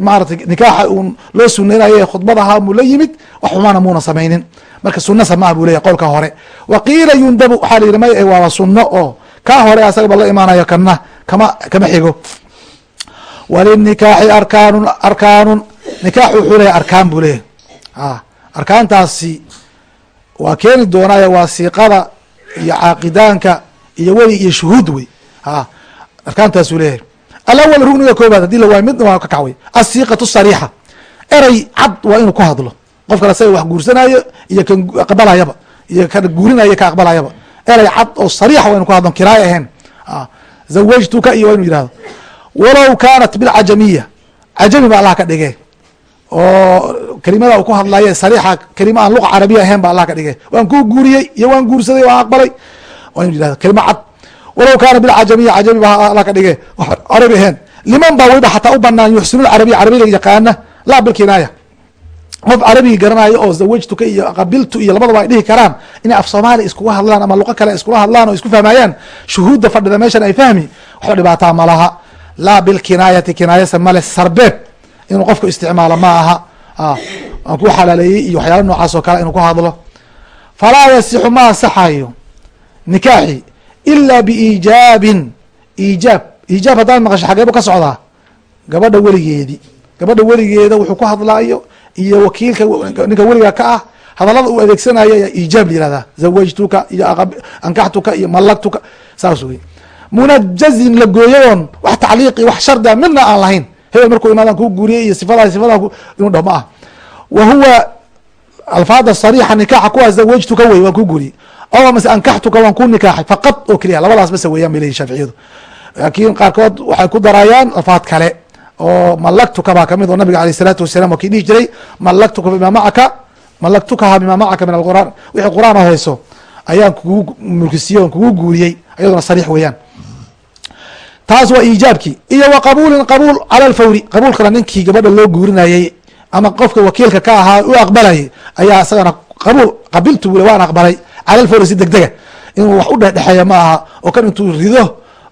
maaratay nikaaxa un loo suneynayo khudbad ahaa muu la yimid wax muuna samaynin. Marka sunasa maaha buu leyahy qowlka hore. Wa qiila yundabu waxaa la yidhi may waaba sunno oo kaa hore asagaba la imaanayo kana kama kama xigo. Walinikaaxi arkaanun arkaanun nikaax wuxuu leeyahy arkaan buu leeyahy a arkaantaasi waa keeni doonaayo waa siiqada iyo caaqidaanka iyo weli iyo shuhuud wey. A arkaantaasuu leeyahay. Alawal rugniga koobaad haddii la waayo midna waa ka kacway. Asiiqatu sariixa. Erey cad waa inuu ku hadlo. Qofkan asaga wax guursanaayo iyo kan aqbalayaba iyo kan guurinaya ka aqbalayaba. Erey cad oo sariixa waa inu ku hadlo kiraaya ahayn. Zawajtuka iyo waa inu yihahdo walow kaanat bilcajamiya cajami ba allah ka dhige oo kelimada uu ku hadlaye sariixa kelima aan luqa carabiya ahayn ba allah ka dhige waan kuu guuriyey iyo waan guursaday waan aqbalay. Waa inu yihahdo kelima cad walow kaana bilcajamiya cajami ba alla ka dhige carabi ahayn. Liman baa weliba xataa u banaan yuxsinul carabiya carabiga yaqaana laa bilkinaaya qof carabigi garanayo oo zawajtuka iyo qabiltu iyo labadaba ay dhihi karaan inay af soomaali iskuga hadlaan ama luqo kale iskula hadlaan oo isku fahmayaan shuhuudda fadhida meeshan ay fahmi waxba dhibaataa ma laha. Laa bilkinaayati kinaayasa male sarbeeb. Inuu qofku isticmaalo ma aha. Aan ku xalaaleeyey iyo waxyaala noocaas oo kale inuu ku hadlo. Falaa yasixu ma asaxayo nikaaxi ilaa biiijaabin iijaab iijaab haddaad maqasho xageebu ka socdaa gabadha weligeedi gabadha weligeeda wuxuu ku hadlaayo iyo wakiilka ninka weliga ka ah hadalada uu adeegsanayo ayaa iijaab la yihahdaa zawajtuka iyo ankaxtuka iyo mallagtuka saas wey munajazin la gooyayoon wax tacliiqi wax shardia midna aan lahayn hebel markuu imaadan kuu guuriyey iyo sifadaa sifadaa inuu dhah ah wa huwa alfaada sariixa nikaaxa kuwaa zawajtuka wey waan kuu guuriyey o mase ankaxtuka waan ku nikaaxay faqad oo keliya labadaas base weeyaan bay leyihin shaaficiyadu laakiin qaarkood waxay ku darayaan alfaad kale oo mallagtuka baa ka mid oo nabiga aleyh isalaatu wasalam waa kii dhihi jiray mallagtuka bima macaka mallagtukaha bima macaka min alqur'aan wixii qur'aan oo hayso ayaan kugu mulkisiiyey on kugu guuriyey ayaduna sariix weeyaan taas waa iijaabkii iyo wa qabuulin qabuul cala alfawri qabuulkana ninkii gabadha loo guurinayey ama qofka wakiilka ka ahaa u aqbalayay ayaa isagana qabuul qabiltu bule waan aqbalay cala alfawri si degdega inuu wax u dhexdhexeeya ma aha oo kan intuu rido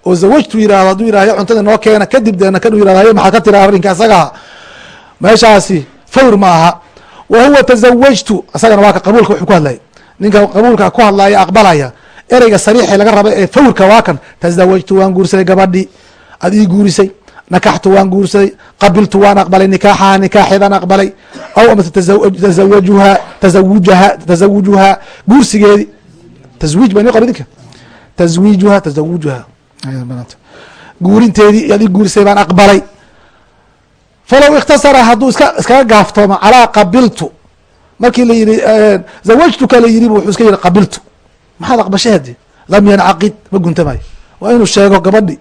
oo zawajtu yiraahdo hadduu yirahyo cuntada noo keena kadib deena kan yiraahdo maxaa ka tira arrinka isagaha meeshaasi fawr ma aha. Wa huwa tazawajtu isagana waa ka qabuulka wuxuu ku hadlaya ninka qabuulka ku hadlaya aqbalaya ereyga sariixi laga raba ee fawrka waa kan tazawajtu waan guursaday gabadhi. Ad ii guurisay nakaxtu waan guursaday qabiltu waan aqbalay nikaaxaha nikaaxeedaan aqbalay aw amase tazawajuha tazawujaha tazawujuhaa guursigeedi tazwiij baa qor idinka tazwiijuha tazawujuha guurinteedii yaad ii guurisay baan aqbalay falow ikhtasara hadduu iska iskaga gaaftoomo calaa qabiltu markii la yihi zawajtuka la yiri wuxuu iska yihi qabiltu maxaad aqbashay hadi lam yancaqid ma guntamayo waa inuu sheego gabadhi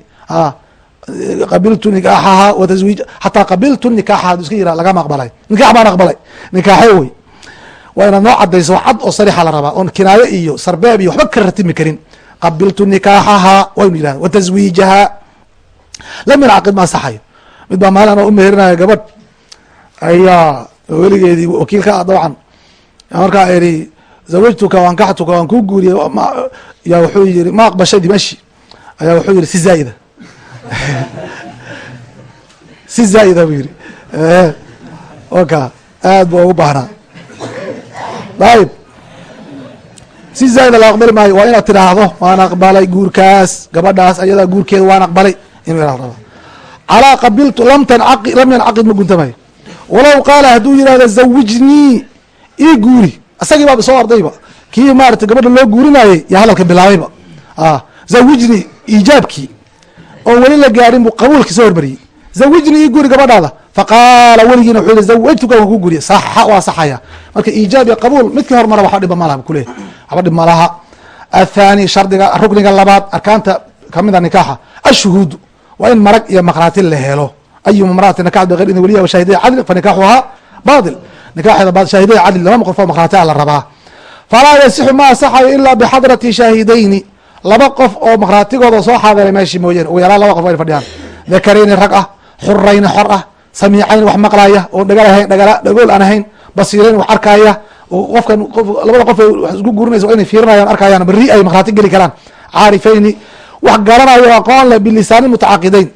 qabiltu nikaaxaha watazwiij xataa qabiltu nikaaxa haduu iska yira lagama aqbalay. Nikax baan aqbalay. Nikaaxe wey. Waa inaad noo cadayso cad oo sariixa la rabaa oon kinaayo iyo sarbeeb iyo waxba ka ratimi karin. Qabiltu nikaaxaha waa inu yihahda watazwiijaha lam yancaqid ma mid baa maalin anoo umeherinayo gabadh. Ayaa weligeedii wakiilka ah dabcan. Markaa iri zawajtuka wankaxtuka waan kuu guuriyey yaa wuxuu yiri ma aqbashay dimashi. Ayaa wuxuu yihi si zaa'ida si zaa'ida buu yihi oka aad bu ugu baahnaa ayib si zaa'ida la aqbali maayo waa inaad tidhaahdo waan aqbalay guurkaas gabadhaas ayadaa guurkeeda waan aqbalay inuu yihahdo raba calaa qabiltu lam tancaqi lam yancaqid ma guntamayo walow qaala hadduu yihahdo zawijnii ii guuri. Isagii baaba soo ardayba. Kii maarata gabadha loo guurinayey yaa hadalka bilaabayba zawijni iijaabkii oon weli la gaarin buu qabuulkii soo hormariyey zawijni ii guri gabadhaada faqaala weligiina wuxuu yihi zawajtuka waan ku guriya. Saxa waa saxaya. Marka iijaab iyo qabuul midkii hormara waxba dhiba malaha kuleh waxba dhib malaha athani shardiga rukniga labaad arkaanta kamida nikaaxa. Ashuhuudu waa in marag iyo maqraati la helo. Ayuma mraati nikaxat bغayr idin waliya shahidaya cadli fanikaaxuhaa baطil nikaxeeda shahidaya cadli laba qof oo maqraati a la rabaa. Falaa yasixu ma asaxayo ilaa bixadrati shaahidayni laba qof oo maqraatigooda soo xaadiray meeshi mooyeen. Ugu yaraan laba qof ay fadhiyaan. Dakarayni rag ah xurayni xor ah samiicayn wax maqlaya oo dhagalahayn dhagala dhagool aan ahayn basiirayn wax arkaya qofkan labada qof wax isku gurinaysa waa inay fiirinayaan arkayaan beri ay maqraati geli karaan. Caarifayni wax garanayo aqoon leh bilisaani mutacaaqidayn.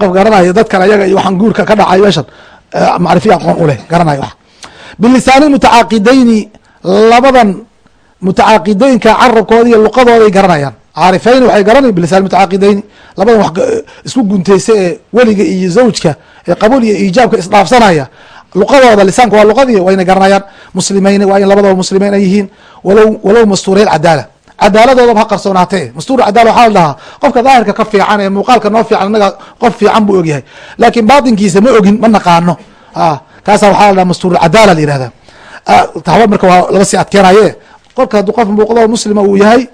Qof garanayo dadkan ayaga iyo waxaan guurka ka dhacay meeshan. Macrifiya aqoon u garanayo wax bilisaani mutacaaqidayni labadan mutacaaqidoyinka carabkooda iyo luqadooday garanayaan. Caarifayni waxay garanayan bilisaani mutacaaqidayni labadan wax isku guntaysa ee weliga iyo zawjka ee qabuul iyo iijaabka isdhaafsanaya. Luqadooda lisaanka waa luqadii waa inay garanayaan. Muslimayni waa in labadaba muslimeyn ay yihiin. Walow walow mastuureyl cadaala cadaaladoodaba ha qarsoonaatee mastuur cadaala waxaa la dhahaa qofka daahirka ka fiican ee muuqaalka noo fiican inaga qof fiican buu ogyahay. Laakiin baatinkiisa ma ogin ma naqaano. Kaasa waxaa la dhaha mastuurcadaala la yihahda taxba marka waa laga sii adkeenaye kolka hadduu qof muuqdo muslima uu yahay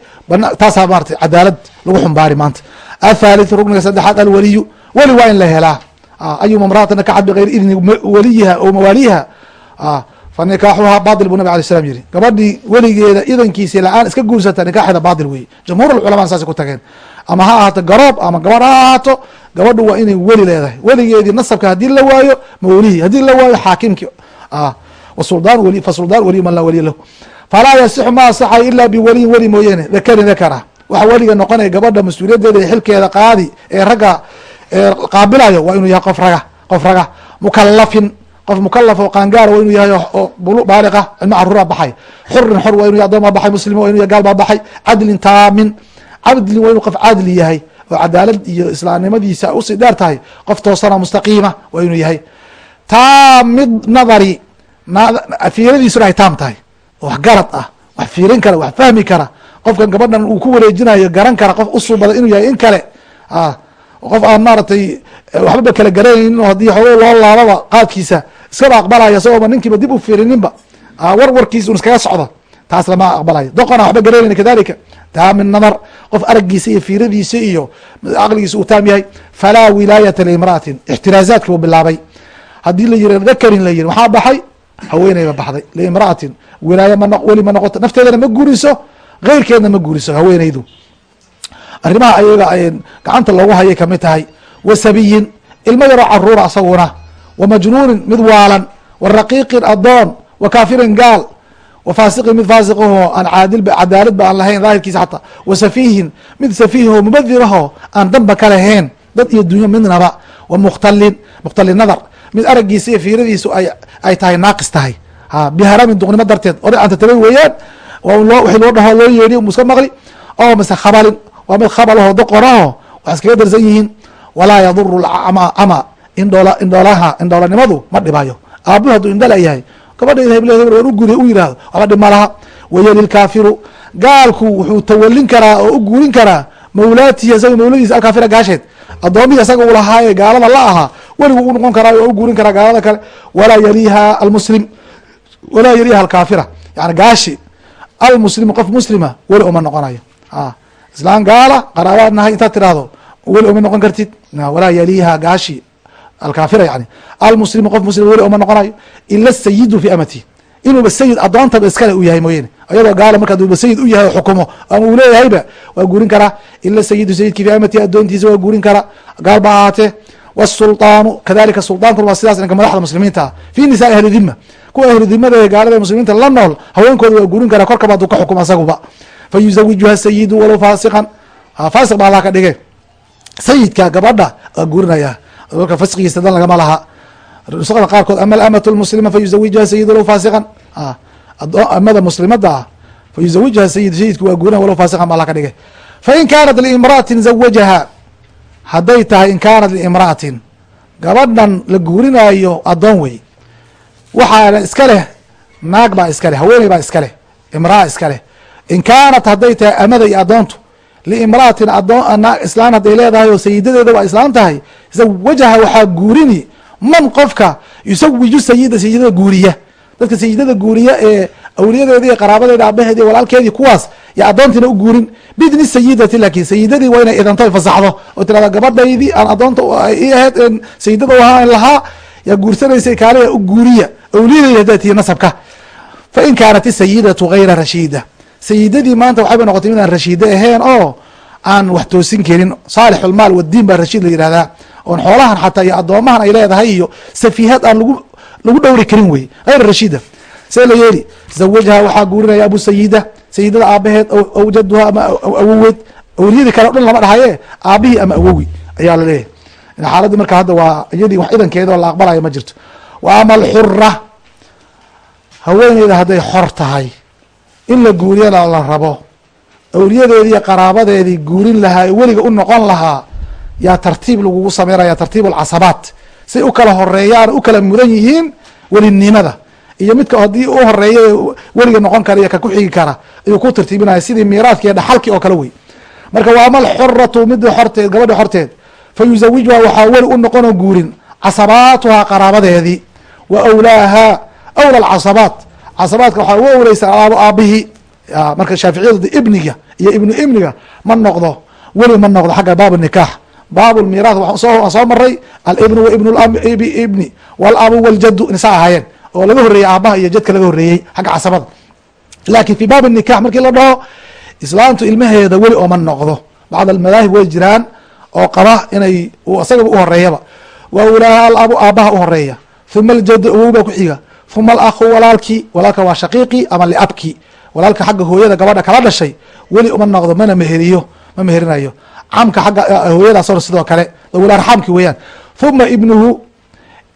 taasaa maarata cadaalad lagu xumbaari maanta. Athalitu rugniga saddexaad alwaliyu. Weli waa in la helaa. Ah, Ayuma mraata nakaxad bikayr idni waliyiha o mawaaliyiha ah, fa nikaaxuhaa bail buu nabg alay slam yihi gabadhii weligeeda idankiisi la'aan iska guursata nikaaxeeda bail weeye jamhuur culamada saasay ku tageen. Ama ha ahaato garoob ama gabadh ha ahaato gabadhu waa inay weli leedahay. Weligeedii nasabka haddii la waayo mawlihii haddii la waayo xaakimkii. Ah, fa suldaan waliy man laa waliy lahu falaa yasixu ma asaxayo ilaa biweliyin weli mooyeene dakarin dakara waxa weliga noqonaya gabadha mas'uuliyaddeeda iyo xilkeeda qaadi ee ragga qaabilayo waa inuu yahay qof raga qof raga mukalafin qof mukalaf oo qaangaara waa inuu yahay oo baaliq ah ilma caruura baxay xurin xor waa inu yahy adoon baa baxay muslim waa inu yahy gaal baa baxay cadlin taamin cadlin waa inuu qof cadli yahay oo cadaalad iyo islaamnimadiisa u sii dheer tahay qof toosana mustaqiima waa inuu yahay taamid nadari fiiradiisuna ay taam tahay wax garad ah wax fiirin kara wax fahmi kara. Qofkan gabadhan uu ku wareejinayo garan kara qof usuubada inuu yahay in kale. Qof aan maaragtay waxbaba kala garanaynin haddii xogo loo laababa qaadkiisa iskaba aqbalaya isagooba ninkiiba dib u fiirininba war warkiisa un iskaga socda taas lama aqbalayo doqona waxba garanayni kadalika taamin nadar qof aragiisa iyo fiiradiisa iyo caqligiisa uu taam yahay falaa wilaayata liimra'atin ixtiraazaadki buu bilaabay. Haddii la yiri dakarin la yiri waxaa baxay haweeneyba baxday liimra'atin wilaaya weli ma noqoto nafteedana ma guriso keyrkeedna ma guriso haweeneydu. Arrimaha ayaga gacanta loogu hayay ka mid tahay wa sabiyin ilmo yaroo caruura asaguna wa majnuunin mid waalan wa raqiiqin adoon wa kaafirin gaal wa faasiqin mid faasiqaho aan caadil cadaaladba aan lahayn daahirkiisa xataa wa safiihin mid safiiho mubadiraho aan danba ka lahayn dad iyo dunyo midnaba wa mukhtalin mukhtali nadar mid aragiisa iyo fiiradiisu ay ay tahay naaqis tahay. Ha biharamin duqnimo darteed. Ore anta tabay weeyaan wixii loo dhaho loo yeedhi muska maqli. Oo mase khabalin waa mid khabalaho doqonaho wax iskaga darsan yihiin. Walaa yaduru indhoola indhoolaha indhoolanimadu ma dhibayo aabuhu hadduu indhala yahay. Gabadha hebel u guriy u yihahdo waxba dhib ma laha gaalku wuxuu tawalin karaa oo u guurin karaa. Mawlaatihi isaga mawladiisa alkaafira gaasheed. Addoomihii isaga uu lahaaye gaalada la ahaa weligu u noqon karaa waa u guurin karaa gaalada kale. Walaa yaliha almuslim walaa yaliha alkaafira. Yani gaashi almuslimu qof muslima weli uma noqonayo. Islaan gaala qaraabaad nahay intaad tirahdo weli uma noqon kartid. Walaa yaliha gaashi alkaafira yani almuslimu qof muslim weli uma noqonayo. Ila sayidu fi amati. Inuuba sayid adoontaba iskale u yahay mooyene. Iyadoo gaala marka aduuba sayid u yahay xukumo ama uu leeyahayba waa guurin karaa. Ila sayidu sayidki fi amati adoontiisa waa guurin karaa. Gaal ba ahaatee wsulطaanu kadalika sulطaankuna waa sidaas ninka madaxda muslimiinta fi nisaai ahli kuwa ahlu ee gaalada muslimiinta la nool haweenkooda waa guurin karaa korkaba aduu ka xukumo asaguba fayuzawijuha sayidu walow faasiqan faasiq baa allah ka dhige sayidka gabadha waa guurinaya marka fasqigiisa dan lagama laha nusada qaarkood ama alamatu lmuslima fayuzawijuha sayid walow faasiqan amada muslimada ah fayuzawijuha sayid sayidku waa guurinaya walow faasiqan ba allah ka dhige fain kaanat liimra'atin zawajaha hadday tahay in kaanat liimra'atin gabadhan la guurinaayo addoon wey waxaana iska leh naag baa iska leh haweeney baa iska leh imraa iska leh. In kaanat hadday tahay amada iyo addoontu liimra'atin islaan hadday leedahay oo sayidadeeda waa islaan tahay zawajaha waxaa guurini man qofka yusawiju sayida sayidada guuriya. Dadka sayidada guuriya ee awliyadeedi iyo qaraabadeedi aabaheedi walaalkeedii kuwaas yo adoontiina u guurin. Biidni sayidati laakin sayidadii waa inay idanto fasaxdo oo tirada gabadhaydii aan adoonta i ahayd sayidada ahaan lahaa yaa guursanaysay kaaliga u guuriya awliyadeydi hadday tihi nasabka. Fa in kaanat isayidatu gayra rashiida sayidadii maanta waxay bay noqotay midaan rashiide ahayn oo aan wax toosin karin. Saalixulmaal wadiin baa rashiid la yihahdaa oon xoolahan xataa iyo addoomahan ay leedahay iyo safiihad aan lagu lagu dhowri karin wey hayra rashiida see la yeeli zawajha waxaa guurinaya abu sayida sayidada aabaheed awjaduha ama awoweed awliyadii kale o dhan lama dhahaye aabihii ama awowi ayaa la leeyahay. Xaaladii marka hadda waa iyadii wax idankeeda oo la aqbalayo ma jirto. Wa ama alxura haweeneyda hadday xor tahay in la guuriyana la rabo. Awliyadeedii qaraabadeedii guurin lahaa ee weliga u noqon lahaa yaa tartiib lagugu sameynaya tartiib alcasabaat say u kala horeeyaan u kala mudan yihiin welinimada iyo midka haddii u horreeya weliga noqon kara iyo ka kuxigi kara ayuu ku tartiibinaya sidii miiraadki iyo dhaxalki oo kale wey. Marka waa ama alxuratu midii xorteed gabadhi xorteed. Fa yuzawijuha waxaa weli u noqonoo guurin casabaatuhaa qaraabadeedii. Wa awlaaha awla alcasabaat. Casabaadka waxaa ugu awleysa alaabo aabihii marka shaaficiyadu ibniga iyo ibnu ibniga ma noqdo weli ma noqdo xagga baab nikaax. Baab lmiirath waan soo maray alibnu wa ibn ibni walabu waljadu insa ahaayeen oo laga horreeyey aabaha iyo jadka laga horreeyey xagga casabada. Lakin fi baab nikax markii la dhaho islaamtu ilmaheeda weli ooma noqdo. Bacd almadaahib way jiraan oo qaba inay isagaba uhoreeyaba wa ulaaha alabu aabaha uhoreeya uma aljadu awowbaa ku xiga. Uma alakhu walaalkii walaalka waa shaqiiqi ama liabki. Walaalka xagga hooyada gabadha kala dhashay weli uma noqdo mana meheriyo ma meherinayo. Camka xagga hooyadaas or sidoo kale dawlarxaamki weeyaan. Uma ibnuhu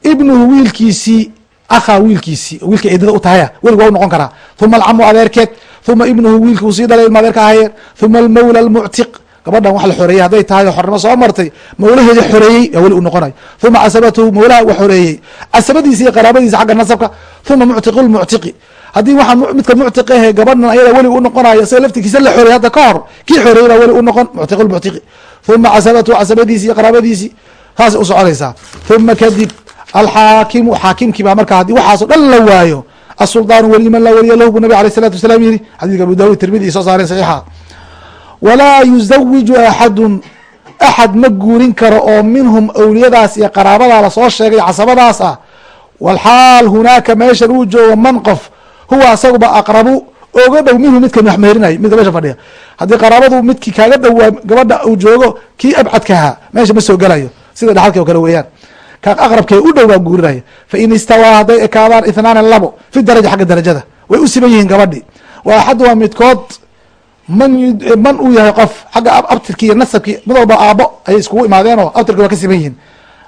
ibnuhu wiilkiisii akhaa wiilkiisii wiilka eedada u tahaya welig waa u noqon karaa uma alcamu adeerkeed uma ibnuhu wiilki uu sii dhalay ilma adeerka ahayeen uma almawla almuctiq gabadhan wax la xoreeyey hadday tahay xornimo soo martay mawlaheedi xoreeyey yaa weli u noqonay uma casabatuhu mawlaha wa xoreeyey casabadiisi iyo qaraabadiisa xagga nasabka uma muctiqu lmuctiqi haddii waxaa midka muctiq ahe gabadhan ayada welig u noqonayo isaga laftigiisa la xoreeyey hadda ka hor kii xoreeyey baa weli u noqon muctiqu lmuctiqi uma casabatuhu casabadiisi iyo qaraabadiisi saasay u soconaysaa uma kadib alxaakimu xaakimkii baa marka haddii waxaaso dhan la waayo asuldaanu weliman laa weliya lahu bu nabig alay salatu wasalaam yihi xadidka abu dawud tirmidi soo saareen saxiixa. Walaa yuzawiju axadun axad ma guurin karo oo minhum awliyadaas iyo qaraabadaa la soo sheegay casabadaas ah. Walxaal hunaaka meeshan uu joogo man qof huwa asaguba aqrabu oga dhow minhu midka wax meherinayo midka meesha fadhiya. Haddii qaraabadu midkii kaaga dhowaa gabadha uu joogo kii abcadkahaa meesha ma soo gelayo sida dhaxalkii oo kale weeyaan ka aqrabkee u dhow baa guurinaya fain istawaa hadday ekaadaan ithnaani labo fi daraja xagga darajada. Way u siman yihiin gabadhi. Wa axaduha midkood man man uu yahay qof xagga abtirki iyo nasabkii mid walba aabo ayay iskugu imaadeenoo abtirki waa ka siman yihiin.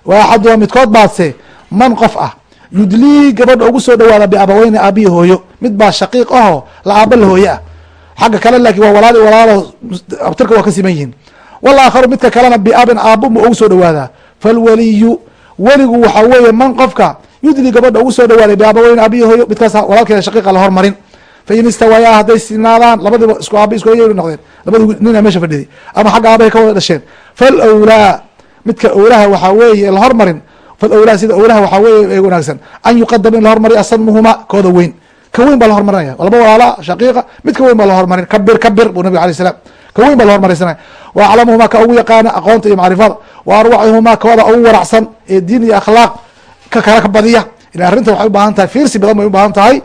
Wa axaduha midkood baase man qof ah yudlii gabadha ugu soo dhawaada biabaweyni aabiyi hooyo. Mid baa shaqiiq aho la aaba la hooye ah. Xagga kale laakiin waa walaali walaalo abtirka waa ka siman yihiin. Walaakharu midka kalena biabin aabo ma ugu soo dhawaadaa falwaliyu weligu waxaa weeye man qofka yudli gabadha ugu soo dhawaaday biabaweyni aabiyi hooyo midkaas walaalkeeda shaqiiqa la hormarin. Fain istawayaa hadday sinaadaan labadiba isku aaba isku hooya noqdeen labadi nina meesha fadhiday ama xagga aabahay ka wada dhasheen. Falawlaa midka owlaha waxaa weeye la hormarin. Falawlaa sida owlaha waxaa weye ee wanaagsan. An yuqadam in la hormariyo asadmuhuma kooda weyn. Ka weyn baa la hormarinaya laba walaala shaqiiqa mid ka weyn baa la hormarin. Kabir kabir buu nabig alay slam ka weyn baa la hormaraysanaya wa ka ugu yaqaana aqoonta iyo macrifada wa arwacuhumaa kooda ugu waracsan ee diin iyo akhlaaq ka kala ka badiya. Ila arrinta waxay u baahan tahay fiirsi badan bay u baahan tahay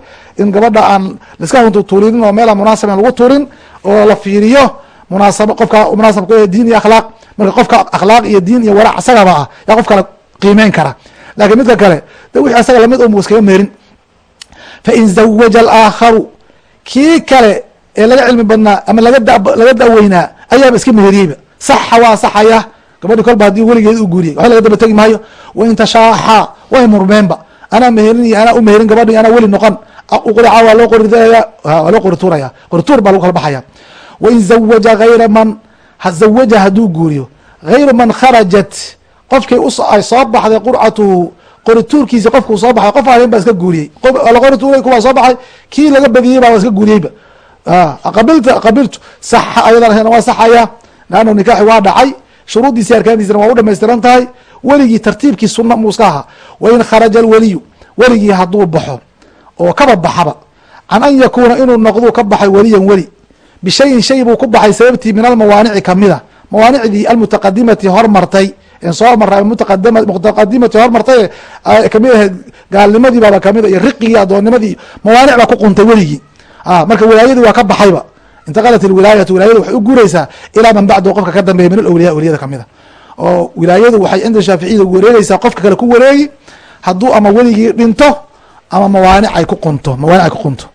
in gabadha aan laiska huntu tuurinin oo meela munaasaba lagu tuurin oo la fiiriyo munaasab qofka munaasabka diin iyo akhlaaq. Marka qofka akhlaaq iyo diin iyo warac isagaba ah yaa qof kale qiimeyn kara. Lakin midka kale de wixii asaga la mid um iskaga meerin. Fain zawaja alaakharu kii kale ee laga cilmi badnaa ama laga laga daweynaa ayaaba iska meheriyeyba. Saxa waa saxaya gabadhi kolba haddii weligeed u guuriyay waxba laga daba tegi maayo wain tashaaxaa way murmeenba anaa meherin iyo anaa u meherin gabadhi anaa weli noqon. Uqrica waa loo qoridaya waa loo qori tuuraya qorituur baa lagu kala baxaya wain zawaja hayra man zawaja hadduu guuriyo. Hayru man kharajat. Qofkii ay soo baxday qurcatuhu qorituurkiisi qofkuu soo baxay qof ahayn baa iska guuriyey. La qori tuuray kuwaa soo baxay kii laga badiyey baa iska guuriyeyba. Qabiltu saxa ayadan waa saxaya leannu nikaaxi waa dhacay shuruuddiisi arkaantiisana waa u dhamaystiran tahay weligii tartiibkii sunna muuska ahaa wain kharaja alweliyu weligii hadduu baxo oo kaba baxaba can an yakuuna inuu noqduu ka baxay weliyan weli bishayin shay buu ku baxay sababtii min almawaanici kamida mawaanicdii almutaqadimati hormartay soo mara mutaqadimati hormartay ka mid ahayd gaalnimadii baaba ka mid iyo riqigii adoonnimadii mawaanic baa ku quntay weligii. Marka wilaayadii waa ka baxayba intaqalat ilwilaayatu wilaayadu waxay u guureysaa ilaa man bacdu qofka ka dambeeya min alawliya awliyada kamida oo wilaayadu waxay cinda shaaficiyada wareegeysaa qofka kale ku wareegi hadduu ama weligii dhinto ama mawaanic ay ku qunto mawaanic ay ku qunto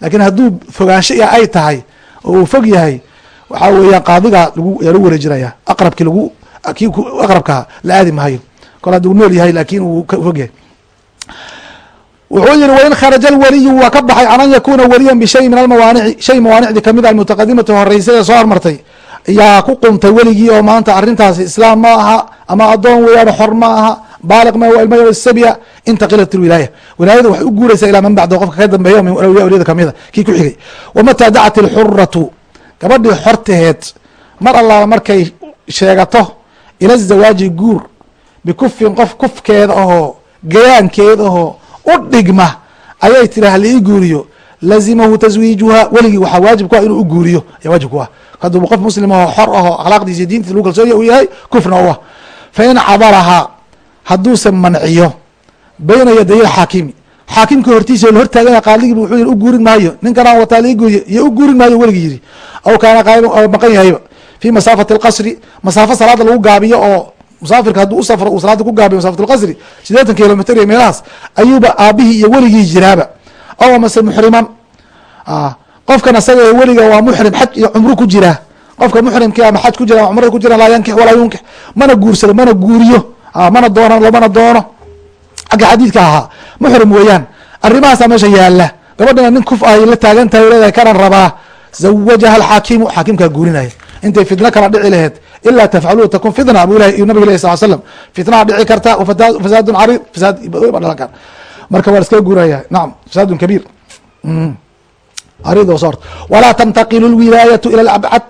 laakiin hadduu fogaansho i ay tahay oo uu fog yahay waxaa weeyaan qaadiga lagu yaa lagu wareejinaya aqrabki lagu ki aqrabkaa la aadi mahayo kol hadduu nool yahay laakiin uu fog yahay wuxuu yihi wain kharaja alwaliyu waa ka baxay can an yakuna waliyan bishay min almawaanici shay mawaanicdii ka mid a almutaqadimati horeysay ee soo hormartay. Yaa ku quntay weligii oo maanta arrintaasi islaam ma aha ama addoon weeyaan xor ma aha baaliq ma sabya intaqilat ilwilaaya wilaayada waxay u guuraysaa ilaa man bacdo qofka ka dambeeya min awliya awliyada kamida kii ku xigay wamataa dacat ilxuratu gabadhii xortaheed mar allaala markay sheegato ila zawaaji guur bikufin qof kufkeeda ahoo gayaankeeda ahoo u dhigma ayay tiri halii guuriyo lazimahu taswiijuha weligii waxaa waajib ku ah inuu u guuriyo. Ayaa waajib ku ah. Hadduu qof muslim aho xor aho akhlaaqdiisa iyo diintiisa lagu kalsoonya uu yahay kufna u ah. Fain cadarahaa hadduuse manciyo bayna yaday alxaakimi. Xaakimka hortiisa la hortaaganya qaaligiiba wuxuu yiri u guurin maayo. Ninkanaan wataa lii guuriyo. Iyo u guurin maayo weligii yiri aw kaana qaaiman maqan yahayba fi masaafati alqasri masaafo salaada lagu gaabiyo oo musaafirka hadduu usafro uu salaada ku gaabiyo masaafat alqasri sideetan kilomitr iyo meelahaas ayuuba aabihii iyo weligii jiraaba. Aw amase muxriman qofkan asaga weliga waa muxrim xaj iyo cumru ku jira. Qofka muxrimki ama xaj ku jira ama cumrada ku jira laa yankix walaa yunkix. Mana guursado mana guuriyo. Mana doono lamana doono. Xagga xadiidka ahaa muxrim weeyaan. Arrimahaasa meesha yaalla gabadhina nin kuf ay la taagan tahay leedahay kanan rabaa. Zawajaha alxaakimu xaakimkaa guurinaya intay fitno kala dhici laheyd ilaa tafcalu takun fitna bu nabig leh sal slam fitnaa dhici karta fasaadun cariid fasaad dhalan kara marka waa laskaga guuraya nacam fasaadun kabiir cariid sort walaa tantaqilu lwilaayatu ila alabcad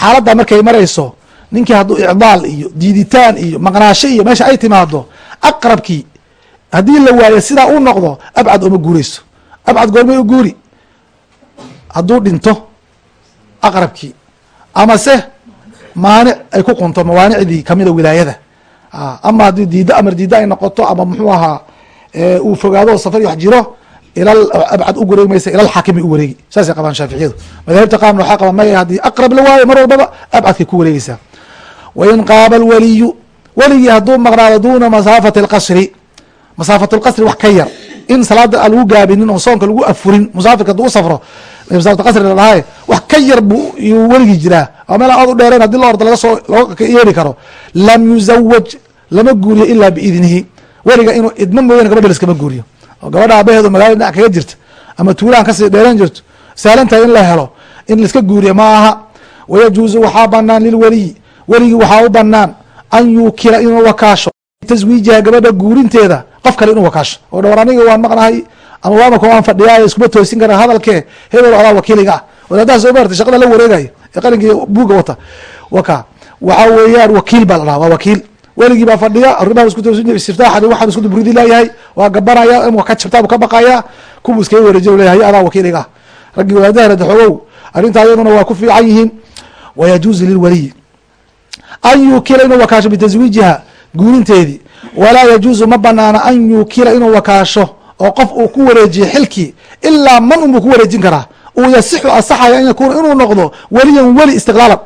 xaaladda markay marayso ninkii hadduu icdaal iyo diiditaan iyo maqnaasho iyo meesha ay timaado aqrabkii haddii la waayo sidaa u noqdo abcad uma guureyso abcad goormay u guuri hadduu dhinto aqrabkii amase maanic ay ku qunto mawaanicdii kamida wilaayada. Ama haddii diiddo amar diiddo ay noqoto ama muxuu ahaa uu fogaado safar wax jiro ilal abcad u wareegi maysa ilal xaakimi u wareegi. Saasay qabaan shaaficiyadu. Madaahibta qaarna waxay qabaan maya haddii aqrab la waayo mar walbaba abcadkay ku wareegeysaa wain qaaba alwaliyu weligii hadduu maqnaado duuna masaafati alqasri. Masaafat lqasri wax ka yar. In salaada aan lagu gaabinin oo soonka lagu afurin musaafirka haduu usafro masaafat qasri la dhahay wax ka yar buu yuu weligii jiraa meel aad u dheereen haddii la ordo laga yeeri karo lam yuzawaj lama guuriyo ilaa biidnihi. Weliga inuu idmo mooyane gabadha laskama guuriyo. Oo gabadha aabaheedu magaalada dhinac kaga jirta ama tuulahan ka sii dheereen jirto. Tahay in la helo in laiska guuriyo ma aha. Wayajuuzu waxaa banaan lilweliyi weligii waxaa u banaan an yuukila inuu wakaasho. Taswiijiha gabadha guurinteeda qof kale inuu wakaasho. Oo dhowr aniga waan maqnahay ama waamaka waan fadhiyaay iskuma toosin kara hadalkee hebel adaa wakiiliga ah. Wadaadaha soo maartay shaqada la wareegayo ee qalinkii buuga wata. Waka. Waxaa weeyaan wakiil baa la dhaha waa wakiil. Weligii baa fadhiya arrimaha istiftaaxani waxaan isku dubridi leeyahay waa gabanaya in ka jabtaabu ka baqaya kubu iskaga wareejiyo leeyahay adaa wakiiliga. Ah raggii wadaadaha rada xogow arrintaa iyaduna waa ku fiican yihiin. Wayajuuzu lilwaliyi an yuukila inuu wakaasho bitaswiijiha guurinteedii walaa yajuuzu ma banaana an yuukila inuu wakaasho oo qof uu ku wareejiyo xilkii ilaa man unbuu ku wareejin karaa uu yasixu asaxaya an yakuuna inuu noqdo weliyan weli istiqlaalan.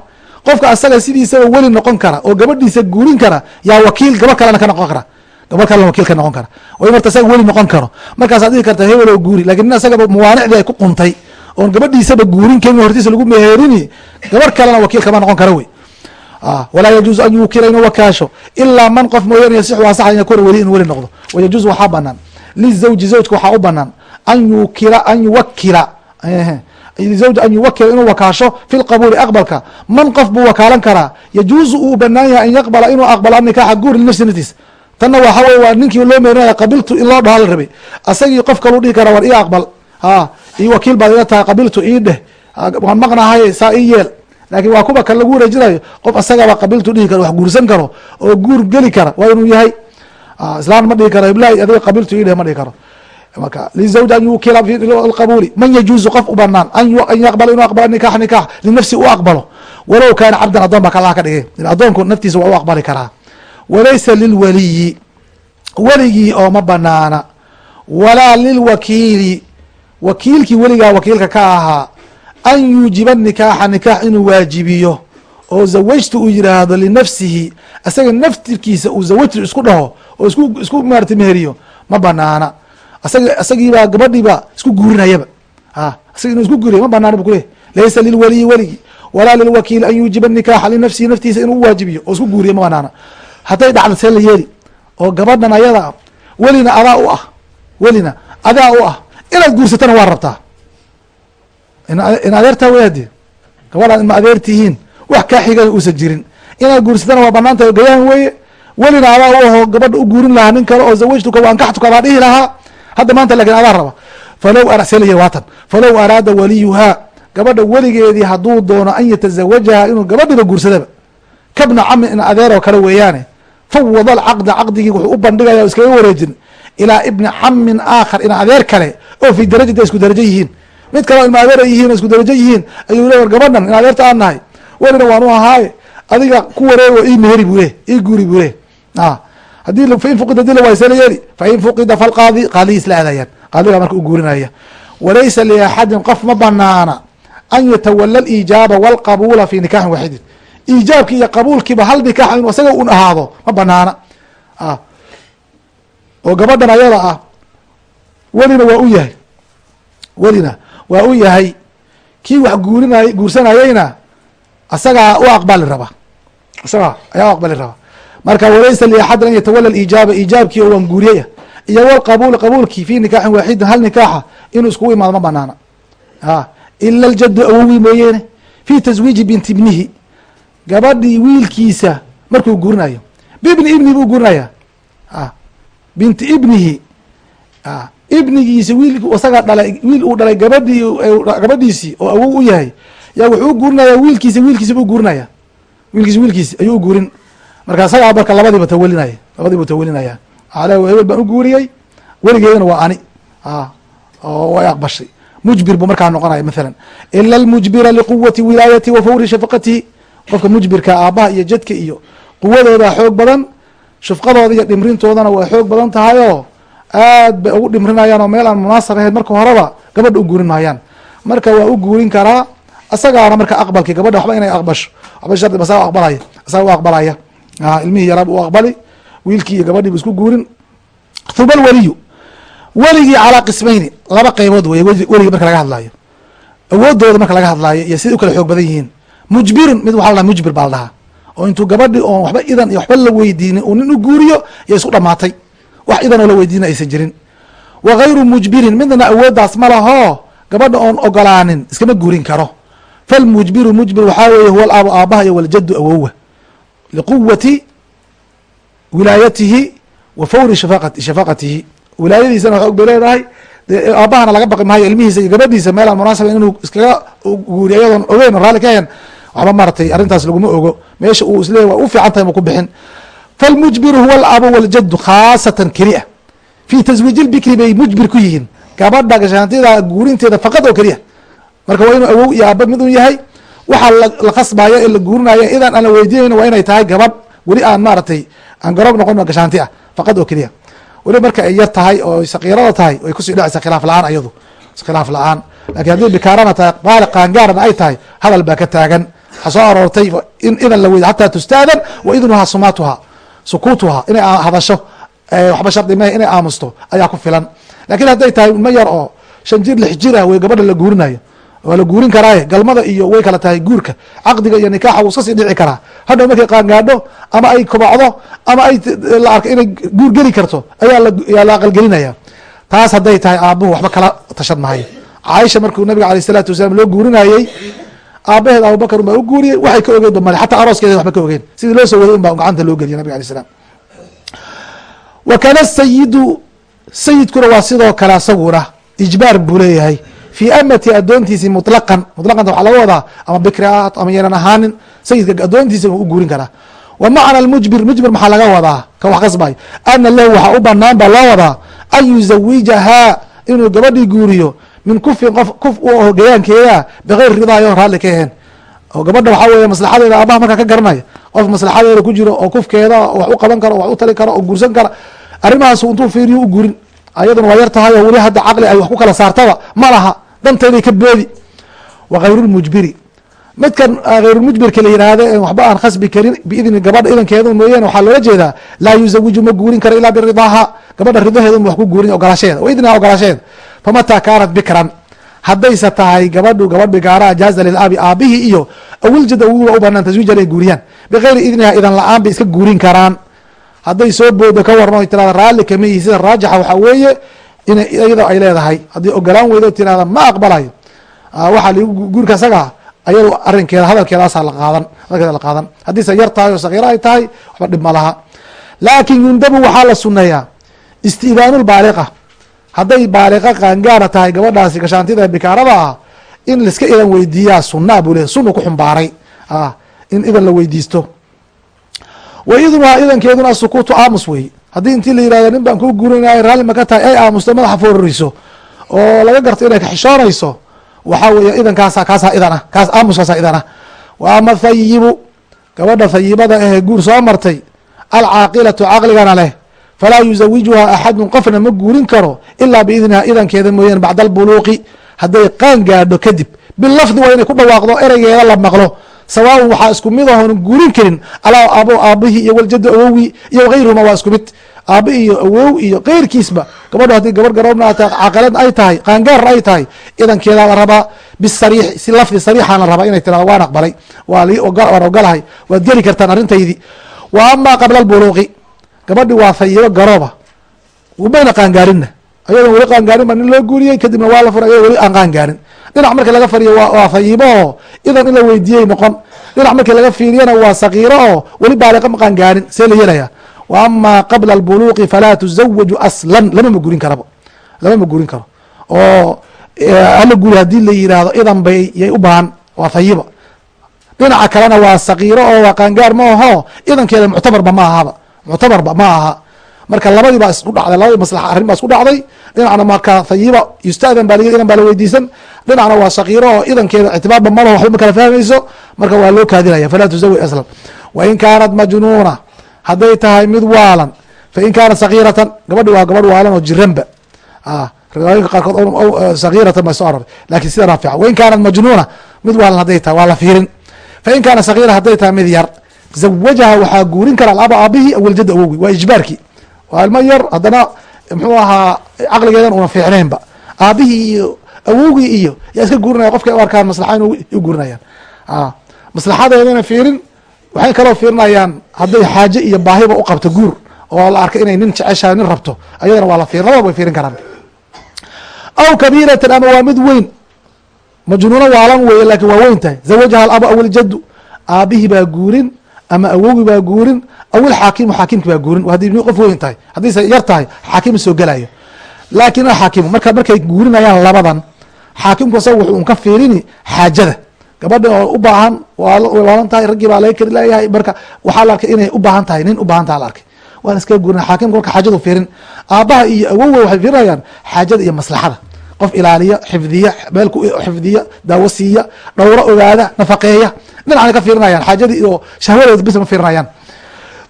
Qofka asaga sidiisaba weli noqon kara oo gabadhiisa guurin kara yaa wakiil gabadh kalena ka noqon kara. Gabadh kalena wakiil ka noqon kara. Oo marta asaga weli noqon karo. Markaasaad dhihi karta hebel oo guuri laakiin nin asagaba mawaanicdii ay ku quntay. Oon gabadhiisaba guurin karin hortiisa lagu meherini gabadh kalena wakiil kama noqon kara wey. Walaa yajuuzu an yuukila inuu wakaasho ilaa man qof mooyaane yasixu asaxa an yakuuna weli inuu weli noqdo. Wayajuuzu waxaa banaan lizawji zawjka waxaa u banaan an yuukila an yuwakila zawj an yuwakila inuu wakaasho fi lqabuuli aqbalka. Man qof buu wakaalan karaa? Yajuuzu uu banaan yahay an yaqbala inuu aqbalo anikaaxa guur linafsi tanna waxa wey waa ninkii loo meerinaya qabiltu in loo dhaho la rabay. Asagii qof kaluu dhihi kara war ii aqbal. Ha ii wakiil baad ila tahay qabiltu ii dheh. Waan maqnahay saa ii yeel. Laakiin waa kuwa kan lagu wareejinayo. Qof asagaba qabiiltu dhihi karo wax guursan karo oo guur geli kara waa inuu yahay. Islaan ma dhihi karo heblahi adiga qabiiltu idhe ma dhihi karo marka lizawj an yukila fi qabuuli man yajuuzu qof u banaan an yaqbala inuu aqbalo nikax nikax linafsi u aqbalo. Walow kaana cabdan adoon ba kalaha ka dhigay. Adoonku naftiisa waa u aqbali karaa. Walaysa lilwaliyi weligii oo ma banaana walaa lilwakiili wakiilkii weligaa wakiilka ka ahaa an yuujiba nikaaxa nikaax inuu waajibiyo. Oo zawajtu uu yiraahdo linafsihi asaga naftirkiisa uu zawajtu isku dhaho oo isku maarata meheriyo ma banaana asagiibaa gabadhiiba isku guurinayaba. A asaga inuu isku guuriya ma banaana bu kuleh laysa lilwaliyi weligi walaa lilwakiili an yuujiba nikaaxa linafsihi naftiisa inuu uwaajibiyo oo isku guuriyo ma banaana. Hadday dhacdo see la yeeli oo gabadhan ayada ah welina adaa u ah welina adaa u ah inaad guursatana waa rabtaa. In adeertaa hadi gabadhaan ima adeer wax kaa xigana uusan jirin. Inaad guursatana waa bannaan tahay gayaan weeye. Welina adaa u aho gabadha u guurin lahaa nin kale oo zawajtuka waankaxtuka baa dhihi lahaa hadda maanta laakiin adaa raba. Falow yiri waatan. Falow araada waliyuhaa gabadha weligeedii hadduu doono an yatazawajaha inuu gabadhiba guursadaba. Kabna camin in adeeroo kale weeyaane. Fawada alcaqda caqdigii wuxuu u bandhigaya iskaga wareejin. Ilaa ibni camin aakhar in adeer kale oo fi darajati isku darajo yihiin. Mid kaleo ilma adeer ay yihiin o isku darajo yihiin ayuu le war gabadhan in adeerta aan nahay. Welina waan u ahaaye. Adiga ku wareego ii meheri buu le ii guuri buu le haddii fain fuqida dila waysala yeeli fain fuqida falqaadi qaadigiis la aadayaan qaadiga marka u guurinaya. Walaysa liaxadin qof ma banaana an yatawala aliijaaba walqabuula fi nikaxin waaxidin iijaabki iyo qabuulkiiba hal nikax inu isaga un ahaado ma banaana oo gabadhan ayada ah welina waa u yahay. Welina waa u yahay kii wax guurinay guursanayeyna isagaa u aqbali raba. Isagaa ayaa u aqbali raba marka walaysa liaxadin an yatawala iijaaba iijaabkii oo waan guuriyaya iyo walqabuul qabuulkii fi nikaxin waaxidin hal nikaaxa inuu iskugu imaado ma banaana. Ila aljaddu awowi mooyeene fi taswiiji binti ibnihi. Gabadhii wiilkiisa markuu guurinayo. Bibni ibni buu guurinaya binti ibnihi. Ibnigiisi wiil isaga dhalay wiil uu dhalay gabadhii gabadhiisii oo awow u yahay. Yaa wuxuu u wiilkiisa wiilkiisa buu guurinaya wiilkiisa wiilkiisi ayuu u guurin marka isagaa marka labadiiba tawelinaya labadiibu tawelinaya ale hebel baan u guuriyey weligeedana waa ani. Oo way aqbashay. Mujbir buu markaa noqonaya mathalan ila almujbira liquwati wilaayati wa fawri shafaqatihi. Qofka mujbirka aabaha iyo jadka iyo quwadooda xoog badan shufqadooda iyo dhimrintoodana way xoog badan tahay oo aad bay ugu dhimrinayaan oo meel aan munaasab ahayd marka horeba gabadha u guurin maayaan. Marka waa u guurin karaa isagaana marka aqbalki gabadha waxba inay aqbasho. Waxba shardi asaga aqbalaya isaga u aqbalaya ilmihii yaraab u aqbali wiilkii iyo gabadhii bu isku guurin. Huma alwaliyu weligii calaa qismayni laba qeybood wey weligii marka laga hadlaayo. Awoodooda marka laga hadlaayo iyo siday u kala xoog badan yihiin. Mujbirun mid waxa la dhaha mujbir baa la dhahaa. Oo intuu gabadhi oon waxba idan iyo waxba la weydiinin uu nin u guuriyo iyo isku dhamaatay wax idan oo la weydiina aysan jirin. Wa gayru mujbirin midna awooddaas ma laho gabadha oon ogolaanin iskama guurin karo. Falmujbiru mujbir waxaa weeye huwa alaabo aabaha iyo waljaddu awowa liquwati wilaayatihi wa fawri shafaqatihi wilaayadiisana xoog bay leedahay aabahana laga baqi maayo ilmihiisa iyo gabadhiisa meel aan munaasaba inuu iskaga guuriyo ayadoon ogeyn o raalli ka ahayn waxba maratay arrintaas laguma ogo meesha uu isleeyay waa u fiican tahay ma ku bixin falmujbiru huwa alabu waljaddu khaasatan keliya fi taswiiji lbikri bay mujbir ku yihiin gabadha gashaantida guurinteeda faqad oo keliya marka waa inuu awow iyo aaba mid un yahay waxaa la khasbayo ee la guurinayo idan aan la weydiinayn waa inay tahay gabadh weli aan maaragtay aan garoob noqon gashaanti ah. Faqad oo keliya. Weli marka ay yar tahay oo sakiirada tahay way ku sii dhacaysa khilaaf la'aan ayadu. Khilaaf la'aan. Lakin haddii bikaarana tahay baali qaangaarana ay tahay hadal baa ka taagan. Waxaa soo aroortay in idan la weydi xataa tustaadan wa idnuhaa sumaatuha sukuutuha inay hadasho. Waxba shardi mah inay aamusto ayaa ku filan. Lakin hadday tahay ma yar oo shan jir lix jir ah wey gabadha la guurinayo waa la guurin karaaye galmada iyo way kala tahay guurka. Caqdiga iyo nikaaxa wuu iska sii dhici karaa. Hadhow markay qaangaadho ama ay kobacdo ama ay la arko inay guur geli karto ayaa la aqalgelinaya. Taas hadday tahay aabuhu waxba kala tashad mahayo caaisha markuu nabiga aleyh isalaatu wasalaam loo guurinayey aabaheed abubakar unbaa u guuriyey waxay ka ogeed ba male. Xataa arooskeeda waxba ka ogeen sidii loo soo waday un gacanta loo geliya nabiga alay slam wa kana sayidu sayidkuna waa sidoo kale asaguna ijbaar buu leeyahay fii amati adoontiisi muطlaqan muطlaqanta waxaa laga wadaa ama bikri a ama yeelan ahaanin sayidka adoontiisa u guurin karaa wa macna mujbir mujbir maxaa laga wadaa ka wax qasbayo ana lahu waxaa u banaan baa loo wadaa an yuzawijahaa inuu gabadhii guuriyo min kufin qof kuf u aho gayaankeeda bigayr ridaa yon raalli ka aheen oo gabadha waxaa weeye maslaxadeeda aabaha markaa ka garanaya qof maslaxadeeda ku jiro oo kufkeeda wax u qaban karo wax u tali karo oo guursan kara arrimahaas intuu fiiriyo u guurin ayaduna waa yar tahay oo weli hadda caqli ay wax ku kala saartaba ma laha danteeday ka boodi wa hayrulmujbiri midkan hayrulmujbirka la yihahdo en waxba aan khasbi karin biidni gabadha idankeeda mooyaane waxaa loola jeedaa laa yuzawiju ma guurin karo ilaa biridaaha. Gabadha ridaheeda wax ku guurin ogolaashaheeda wa idniha ogolaashaheeda famataa kaanat bikran. Haddayse tahay gabadhu gabadh bigaara jaaza lilabi aabihii iyo awiljad awiba u banaan taswiij inay guuriyaan. Bigayri idniha idan la'aan bay iska guurin karaan. Hadday soo boodo ka warno tirada raalli kama yihi sida raajixa waxaa weeye in iyada ay leedahay. Haddii ogolaan weydo tirahda ma aqbalayo. Waxaa ligu guurka isagaa ayado arrinkeeda hadalkeedaasaa la qaadan hadalkeeda la qaadan. Haddiise yar tahay oo sakiiro ay tahay waxba dhib ma laha. Laakin yundabu waxaa la suneeyaa istidaanu lbaaliqa hadday baaliqa qaangaara tahay gabadhaasi gashaantida bikaarada ah in laiska idan weydiiyaa sunaa buu le sunu ku xumbaaray. In idan la weydiisto. Wa idnuhaa idankeeduna sukuutu aamus wey haddii intii la yihahdo nin baan kuu guurinaya raalli maka tahay ay aamusto madaxa foorariso oo laga garto inay kaxishoonayso waxaa weeye idankaasa kaasaa idan ah kaas aamuskaasaa idan ah wa ama thayibu gabadha thayibada ahee guur soo martay alcaaqilatu caqligana leh falaa yuzawijuha axadun qofna ma guurin karo ilaa biidniha idankeeda mooyaane bacda albuluuqi hadday qaan gaadho kadib bilafdi waa inay ku dhawaaqdo ereygeeda la maqlo sawaaun waxaa isku mid ahoon guurin karin alaa abo aabihii iyo waljado awowii iyo gayruhuma waa isku mid. Aabi iyo awow iyo keyrkiisba gabadho haddii gabar garoobna caqalad ay tahay qaangaarna ay tahay idankeeda la rabaa. Bisariix si lafdi sariixaan la rabaa inay tirado waan aqbalay. Waan ogolahay waad geli kartaan arrintaydi wa amaa qabla albuluuqi gabadhi waa fayibo garooba mayna qaangaarinna ayadoon weli qaangaarin ba nin loo guuriyey kadibna waa la furay ayado weli aan qaangaarin dhinac markii laga fariyo waa fayibo oo idan in la weydiiyey noqon. Dhinac markii laga fiiriyana waa sakiiro oo weli baaliqa ma qaangaarin see la yeelaya wa qabla albuluuqi falaa tuzawaju aslan lama ma gurin karaba lama ma gurin karo. Oo hala guri haddii la yiraahdo idan bay yay u baahan waa fayiba dhinaca kalena waa sakiiro oo waa qaangaar ma aho idankeeda muctabarba ma ahaba. Muctabarba ma aha marka labadii baa isku dhacday labadii maslaxa arrin baa isku dhacday. Dhinacna marka thayiba yustadan baa idan baa la weydiisan. Dhinacna waa sakiiro oo idankeeda ictibaarba malaho waxba ma kala fahmayso. Marka waa loo kaadinaya falaa tuzawi aslan. Wain kaanat majnuuna hadday tahay mid waalan fain kaanat sakiiratan gabadhi waa gabadh waalan oo jiranba. Riwaayinka qaarkood sakiiratan ba soo aroray laakiin sida raafica wain kaanat majnuuna mid waalan hadday tahay waa la fiirin. Fain kaanat sakiira hadday tahay mid yar zawajaha waxaa guurin kara alaba aabihii awaljada awogi waa ijbaarkii waa ilmo yar haddana muxuu ahaa caqligeedan una fiicnaynba. Aabihii iyo awowgii iyo yaa iska guurinaya qofkay u arkaan maslaxa u guurinayaan. Maslaxadeedana fiirin waxay kaloo fiirinayaan hadday xaaje iyo baahiba u qabto guur oo la arkay inay nin jeceshahay nin rabto ayadana waa la fiirin labada way fiirin karaan. Aw kabiiratan ama waa mid weyn. Majnuuno waalan weeye laakiin waa weyn tahay. Zawajaha alaba awaljadu aabihii baa guurin ama awogi baa guurin aw ilxaakimu xaakimki baa guurin. Haddii qof weyn tahay haddiise yar tahay xaakim soo gelayo. Laakin xaakimu marka markay guurinayaan labadan xaakimku isaga wuxuu un ka fiirini xaajada. Gabadha oo u baahan way waalan tahay raggii baa laga kari leeyahay marka waxaa la arkay inay u baahan tahay nin u baahan taha la arkay. Waa la iskaga guurinaya xaakimka marka xaajadu fiirin. Aabbaha iyo awoga waxay fiirinayaan xaajada iyo maslaxada. Qof ilaaliya xifdiya meel ku xifdiya daawo siiya dhowro ogaada nafaqeeya dhinacna ka fiirinayaan xaajadii iyo shahwadeeda bis ma fiirinayaan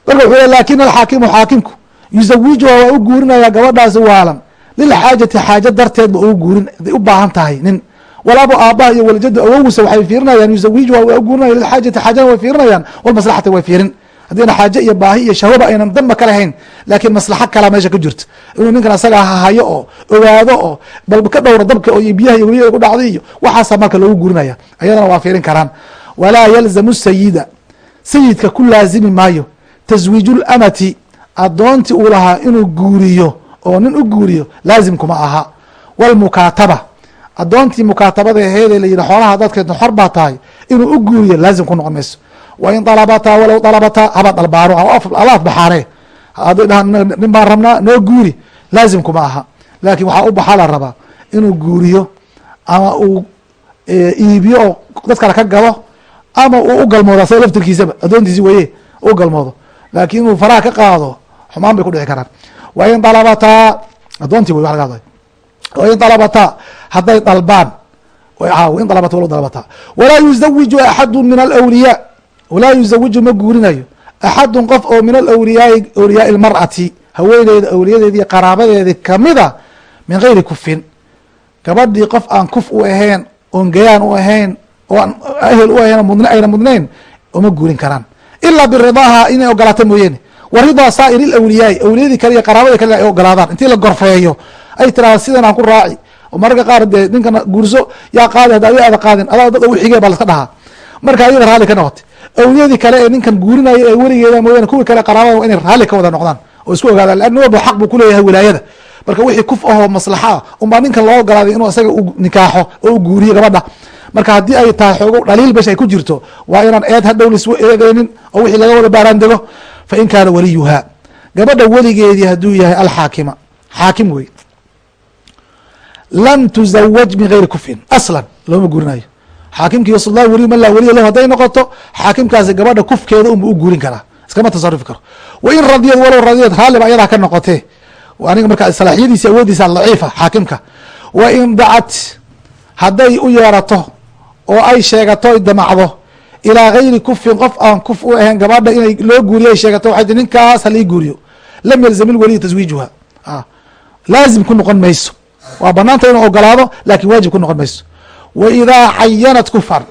marka wuxuu le laakiin alxaakimu xaakimku yuzawijuha waa u guurinaya gabadhaasi waalan. Lilxaajati xaaja darteed ba ugu guurin haday u baahan tahay nin. Walaabo aabbaha iyo waljadu awowgiisa waxay fiirinayaan yuzawijuha waa u guurinaya lilxaajati xaajana way fiirinayaan walmaslaxati way fiirin. Haddiina xaaje iyo baahi iyo shahwaba aynan danba ka lahayn laakiin maslaxo kalaa meesha ka jirto inuu ninkan asaga hahayo oo ogaado oo bal ka dhowro dabka iyo biyaha iyo weliya ku dhacday iyo waxaasa marka loogu guurinaya ayadana waa fiirin karaan walaa yalzamu sayida. Sayidka ku laazimi maayo. Taswiiju lamati adoonti uu lahaa inuu guuriyo oo nin u guuriyo laazimkuma aha. Walmukaataba adoontii mukaatabada aheedee layihi xoolaha dadkeedna xor baa tahay inuu u guuriyo laazim ku noqon mayso. Wain dalabataa walow dalabataa haba dalbaano alaaf baxaane hadday dhahaan nin baan rabnaa noo guuri laazimkuma aha. Laakin waxaa u baxaa la rabaa inuu guuriyo ama uu iibiyo oo dad kale ka gado ama uu u galmoodo asaga laftirkiisaba addoontiisi weye u galmoodo. Laakiin inuu faraha ka qaado xumaan bay ku dhici karaan. Wain dalabataa addoontii wey wa laga hadlay. Hadday dalbaan in dalabata walow dalabataa walaa yuzawiju axadu min alawliyaa walaa yuzawiju ma guurinayo. Axadun qof oo min alawliyaai awliyaai lmar'ati haweeneyda awliyadeedii qaraabadeedii kamida min gayri kufin. Gabadhii qof aan kuf u ahayn oon gayaan u ahayn oo mudn ayna mudnayn oma guurin karaan. Ilaa biridaaha inay ogolaata mooyeene wa ridaa saa'ir ilawliyaai awliyadii kale iyo qaraabadii kale ay ogolaadaan. Intii la gorfeeyo ay tiraada sidan aan ku raaci mararka qaar dee ninkana guurso yaa qaadi hadda adi aada qaadin adaa dad ugu baa laska dhahaa. Marka ayada raalli ka noqotay. Awliyadii kale ee ninkan guurinaya ee weligeeda mooyaane kuwii kale qaraabada inay raalli ka wada noqdaan oo isku ogaadaan. Leanna walba xaq buu kuleeyahay wilaayada. Marka wixii kuf ahoo maslaxa unbaa ninkan loo ogolaaday inuu isaga u nikaaxo oo u guuriyo gabadha marka haddii ay tahay xoogo dhaliil besh ay ku jirto waa inaan eed hadhow liswa eedeynin oo wixii laga wada baaraan fa in kaana waliyuhaa gabadha weligeedii hadduu yahay alxaakima. Xaakim wey lam tuzawaj min gayri kufin aslan looma guurinayo. Xaakimkiiyo suldan weli man laa lahu hadday noqoto xaakimkaasi gabadha kufkeeda unba u guurin karaa. Iskama tasarufi karo. Wa in radiyad walow radiyad raalliba ayadaa ka noqotee aniga marka salaaxiyadiisi awoodiisa daciifa xaakimka. Wa in dacat hadday u yeerato oo ay sheegato ay damacdo. Ilaa gayri kufin qof aan kuf u ahayn gabadha inay loo guuriyo ay sheegato waxay ti ninkaas halii guuriyo. Lam yalzam ilweliyu taswiijuha laazim ku noqon mayso. Waa banaanta inuu ogolaado laakiin waajib ku noqon mayso. Wa idaa cayanat kufan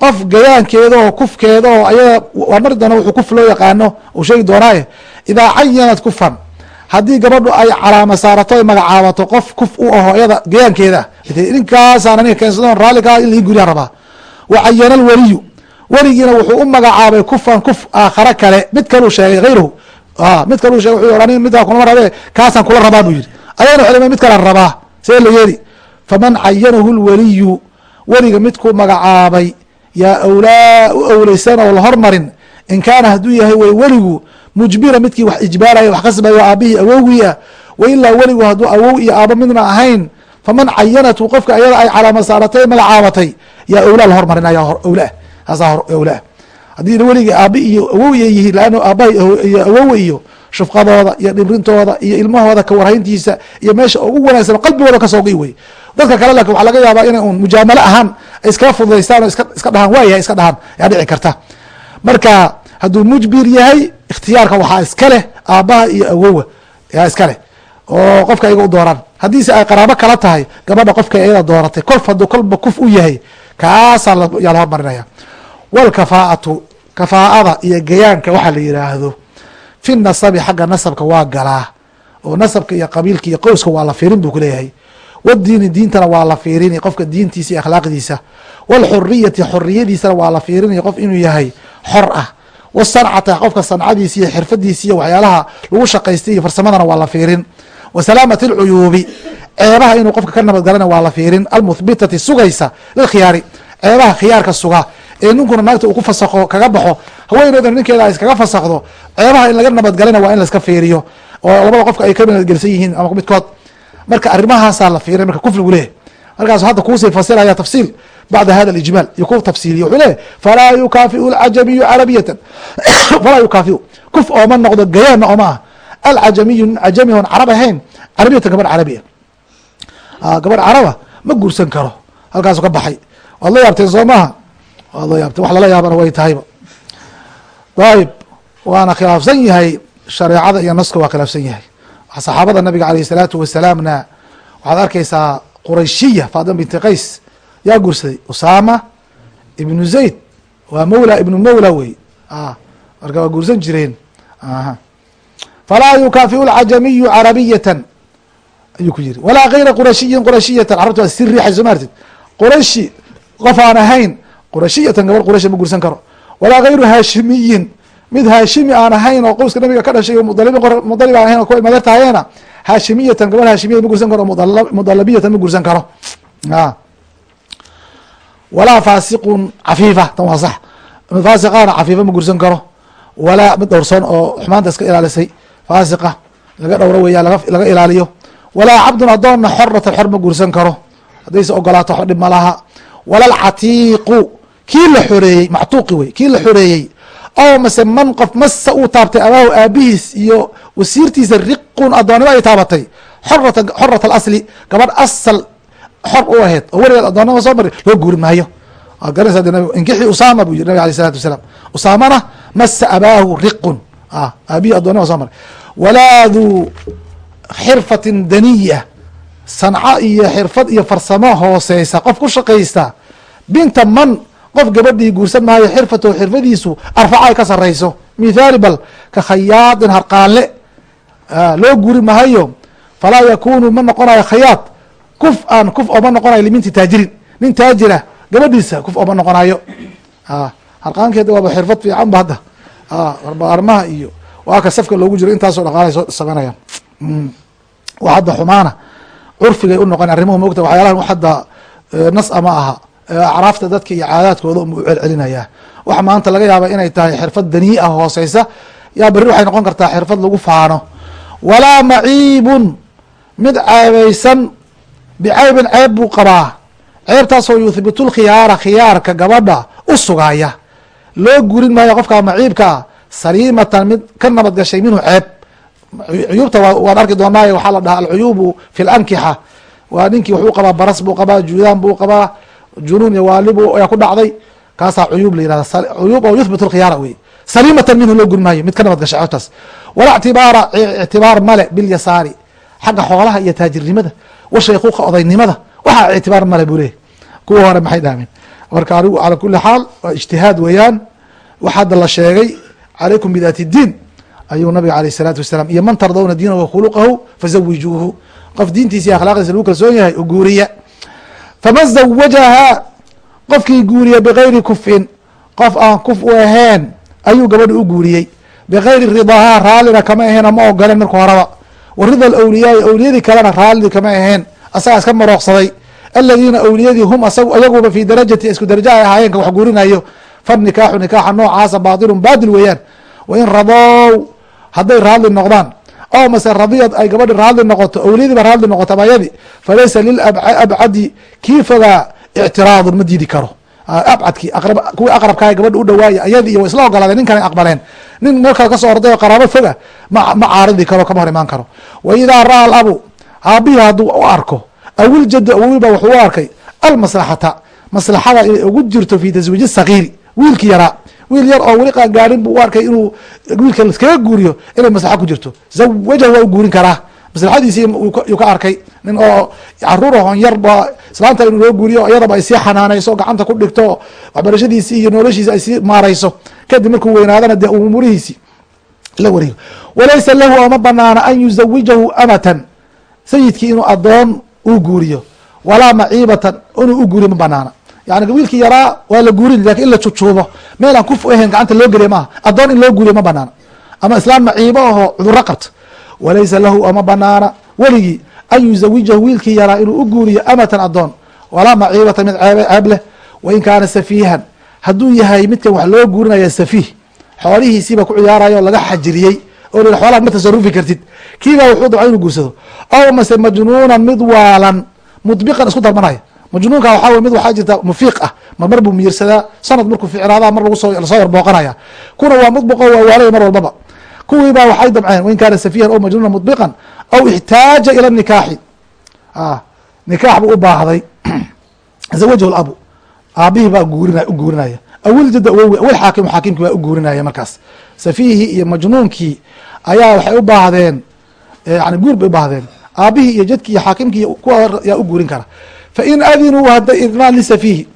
qof gayaankeeda oo kufkeeda oo ayada waa mari doona wuxuu kuf loo yaqaano uu sheegi doonaaye. Idaa cayanat kufan haddii gabadhu ay calaama saarato ay magacaabato qof kuf u aho ayada gayaankeeda ninkaasaan aniga keensado raalli ka in lii guriya rabaa. Wa alweliyu weligiina wuxuu u magacaabay kufan kuf aakhare kale mid kaluu sheegay hayruhu mid kaluu sheegay wuxuu aniga midkaa kulama rabe kaasaan kula rabaa buu yidhi. Ayagana waxay mid kalaan rabaa see la yeeli. Faman cayanahu lweliyu weliga midkuu magacaabay yaa awlaa u awleysan oo la hormarin in kaana hadduu yahay way weligu mujbira midkii wax ijbaaraya wax kasbayo aabihii awowgii ah wa ilaa weligu hadduu awow iyo aabo midna ahayn faman cayanatu qofka ayada ay calaama saaratay magacaabatay yaa awlaa la hormarinaya awlaah taasaa awlaah haddii weligii aabi iyo awow ay yihiin laano aabaha iyo awowa iyo shufqadooda iyo dhibrintooda iyo ilmahooda kawarhayntiisa iyo meesha ugu wanaagsan qalbigooda ka soo gi wey dadka kale laakiin waxaa laga yaabaa inay un mujaamalo ahaan ay iskaga fududaystaan oo iska dhahaan waayahay iska dhahaan. Yaa dhici karta. Marka hadduu mujbir yahay ikhtiyaarka waxaa iska leh aabaha iyo awowa yaa iska leh oo qofka ayaga u dooraan. Haddiise ay qaraabo kala tahay gabadha qofka ayada dooratay kolf hadduu kolba kuf u yahay. Kaasaa yaa la hormarinaya walkafaa'atu kafaa'ada iyo gayaanka waxaa la yidhaahdo fi nasabi xagga nasabka waa galaa oo nasabka iyo qabiilka iyo qowska waa la fiirin buu kuleeyahay wadiini diintana waa la fiirini qofka diintiisa iyo akhlaaqdiisa. Walxuriyati xoriyadiisana waa la fiirinaya qof inuu yahay xor ah wasancata qofka sancadiisa iyo xirfadiisa iyo waxyaalaha lagu shaqaystay iyo farsamadana waa la fiirin. Wa salaamati alcuyuubi ceebaha inuu qofka ka nabadgalana waa la fiirin. Almuhbitati sugaysa lilkhiyaari ceebaha khiyaarka suga ee ninkuna naagta uu ku fasakho kaga baxo haweeneydana ninkeeda ay iskaga fasakdo ceebaha in laga nabadgalana waa in laiska fiiriyo. Oo labada qofka ay ka nabadgelsan yihiin ama midkood. Marka arrimahaasaa la fiiray marka kufrigu leeyahy markaasu hadda kuusii fasiraya tafsiil bacda hada alijmaal iyo ku tafsiiliye wuxuu leeyahy falaa yukaafiu alcajamiyu carabiyatan falaa yukaafiu kuf ooma noqdo gayaanna ooma ah alcajamiyu nin cajami oon carab ahayn carabiyatan gabadh carabiya gabadh caraba ma guursan karo halkaasu ka baxay waad la yaabteen soo maaha waad la yaabteen wax lala yaabana way tahayba ayib waana khilaafsan yahay shareecada iyo naska waa khilaafsan yahay saxaabada nabiga aleyh الsalaatu wasalaamna waxaad arkeysaa qurayshiya fatima binti qays yaa guursaday. Usama ibnu zayd. Waa mawla ibnu mawla wey. Marka waa guursan jireen. Falaa yukaafiu lcajamiyu carabiyatan. Ayuu ku yiri walaa gayra qurashiyin qurashiyatan. Carabta waa si riixay soo maartid qurashi qof aan ahayn qurashiyatan gabadh qurashi ma guursan karo. Walaa gayru haashimiyin. Mid haashimi aan ahayn oo qowska nabiga ka dhashay mudalib aan ahayn oo kuwa madar haashimiyatan gabadh haashimiyad ma gursan karo mudalabiyatan ma gursan karo walaa faasiqun cafiifa tan waa sax. Mid faasiqaana cafiifa ma gursan karo. Walaa mid dhowrsoon oo xumaanta iska ilaalisay. Faasiqa laga dhowro weeya laga ilaaliyo. Walaa cabdun adoonna xoratan xor ma gursan karo. Haddayse ogolaato waxba dhib ma laha. Walalcatiiqu kii la xoreeyey mactuuqi wey kii la xoreeyey. Oo mase man qof masa uu taabtay abaahu aabihiis iyo wasiirtiisa riqun addoonnimo ay taabatay. Xorata xorat alasli gabadh asal xor u aheyd oo weligeed addoonnimo soo mari loo guuri maayo. Inkixi usama buu yiri nabig alay isalatu wasalaam. Usaamana masa abaahu riqun. Aabihi addoonnimo soo maray. Walaa duu xirfatin daniya. Sanco iyo xirfad iyo farsamo hooseysa qof ku shaqaysta. Binta man qof gabadhii guursan maayo xirfato xirfadiisu arfaca ka sarayso mithaali bal ka khayaadin harqaanle. Loo guuri mahayo falaa yakunu ma noqonayo khayaad kuf aan kuf oo ma noqonayo liminti taajirin. Nin taajira gabadhiisa kuf oo ma noqonayo harqaankeeda waaba xirfad fiican ba hadda. Armaha iyo waa ka safka loogu jiro intaasoo dhaqaalay soo sameynayaan wa hadda xumaana curfigay u noqon arrimuhu mogta waxyaalahan hadda nas ama aha. Acraafta dadka iyo caadaadkooda u celcelinayaa waxa maanta laga yaaba inay tahay xirfad danii ah hooseysa yaa berri waxay noqon kartaa xirfad lagu faano. Walaa maciibun mid ceebeysan bicaybin ceeb buu qabaa ceebtaasoo yuthbitu lkhiyaara khiyaarka gabadha u sugaya loo gurin maayo qofka maciibkaa saliimatan mid ka nabad gashay minhu ceeb cuyuubta waan arki doonaaye waxaa la dhahaa alcuyuubu fi lankixa waa ninkii wuxuu qabaa baras buu qabaa juudaan buu qabaa junuun iyo waalibu ayaa ku dhacday kaasaa cuyuub la yihahda cuyuub oo yuthbit lkhiyaara wey saliimatan minhu loo guri maayo mid ka nabad gashay ceebtaas walaa ictibaara ictibaar male bilyasaari xagga xoolaha iyo taajirnimada washaykuuqa odaynimada. Waxaa ictibaar male buu leeyay kuwa hore maxay dhahmeen marka anigu calaa kuli xaal waa ijtihaad weeyaan. Wax hadda la sheegay calaykum bidaati diin. Ayuu nabiga aleyh الsalaatu wasalaam iyo man tardawna diinahu wakhuluqahu fazawijuuhu qof diintiisa iyo akhlaaqdiisa lagu kalsoon yahay u guuriya. Faman zawajahaa qofkii guuriya bigayri kufin qof aan kuf u ahayn ayuu gabadha u guuriyey. Bigayri ridaahaa raallina kama oo ma ogoleen marka horeba wa rida awliyaai awliyadii kalena raalli kama ahayn asagaa iska marooqsaday aladiina awliyadii hum ayaguba fi darajati isku daraja ay ahaayeen ka wax guurinayo fanikaaxu nikaaxa noocaasa baatilun baatil weeyaan wain radow hadday raadli noqdaan oo mase radiyad ay gabadhi raadli noqoto awliyadiiba raadli noqoto abayadi falaysa lilabcadi kii fogaa ictiraadun ma diidi karo abcadkii kuwii aqrabkaa gabadha u dhawaaya ayadii iyo isla ogolaadeen nin kale aqbaleen. Nin markaa ka soo orday oo qaraabo foga ma caaridi karo kama hor imaan karo. Wa idaa ra'a alabu aabihii hadduu u arko awiljadu awowiba wuxuu u arkay almaslaxata maslaxada inay ugu jirto fi taswiiji sagiiri wiilki yaraa wiil yar oo weli qaangaarin buu u arkay inuu wiilka iskaga guuriyo inay maslaxa ku jirto. Zawajahu waa u guurin karaa maslaxadiisii yuu ka arkay. Nin oo carruur ahon yar ba islaanta inuu loo guuriyo iyadaba ay sii xanaanayso gacanta ku dhigto waxbarashadiisii iyo noloshiisi ay sii maarayso. Kadib markuu weynaadana dee umurihiisi la wariyo walaysa lahu oma banaana an yuzawijahu amatan. Sayidkii inuu adoon uu guuriyo. Walaa maciibatan inuu u guuriyo ma banaana. Yani wiilkii yaraa waa la guurin laakiin in la jujuubo meel aan kuf ahayn gacanta loo geliya maaha. Adoon in loo guuriyo ma banaana. Ama islaam maciibo aho cuduro qabto walaysa lahu ama banaana. Weligii an yuzawijahu wiilkii yaraa inuu u guuriyo amatan adoon walaa maciibatan mid ceeb leh. Wain kaana safiihan. Hadduu yahay midkan wax loo guurinaya safiih. Xoolihiisiiba ku ciyaarayo laga xajiriyey. Oo la xoolaha ma tasarufi kartid. Kiibaa wuxuu dabca inuu guursado. Aw mase majnuunan mid waalan. Mudbiqan isku darmanaya. Majnuunka waxaa wey mid waxaa jirta mufiiq ah. Mar mar buu miyirsadaa? Sanad markuu ficnaada mar lagusoo la soo yarbooqanaya kuna waa mudbiqo waa waalaya mar walbaba kuwiibaa waxay damceen wain kaana safiihan aw majnuunan mudbiqan aw ixtaaja ila nikaaxi. Nikaax buu u baahday. [clears throat] Zawajhu labu aabihii baa guurina u guurinaya. Awiljada awowi awil xaakim xaakimkii baa u guurinaya markaas. Safiihii iyo majnuunkii ayaa waxay u baahdeen yani guur bay u baahdeen. Aabihii iyo jadkii iyo xaakimkii kuwa yaa u guurin kara. Fain adinuu hadday idmaan lisafiihi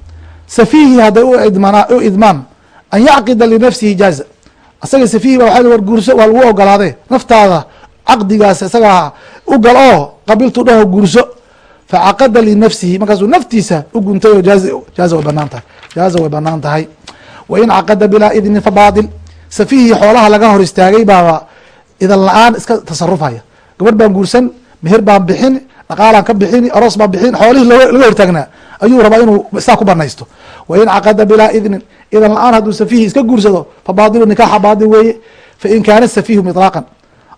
safiihii hadday u idmaan an yacqida linafsihi jaaza asaga safiihi ba waa war guurso waa lagu ogolaade naftaada caqdigaas isagaa u gal oo qabiltu dhaho guurso. Facaqada linafsihi markaasuu naftiisa u guntay oo jaaza way bannaan tahay jaaza way bannaan tahay. Wain caqada bilaa idnin fa baatil safiihii xoolaha laga hor istaagay baaba idan la'aan iska tasarufaya gabadh baan guursan meher baan bixin dhaqaalaan ka bixini aroos baan bixin xoolihii laga hortaagnaa ayuu rabaa inuu saa ku banaysto wain caqada bilaa idnin idan la'aan hadduu safiihi iska guursado fa baadilu nikaaxa baadil weeye fain kaana safiihu miطlaaqan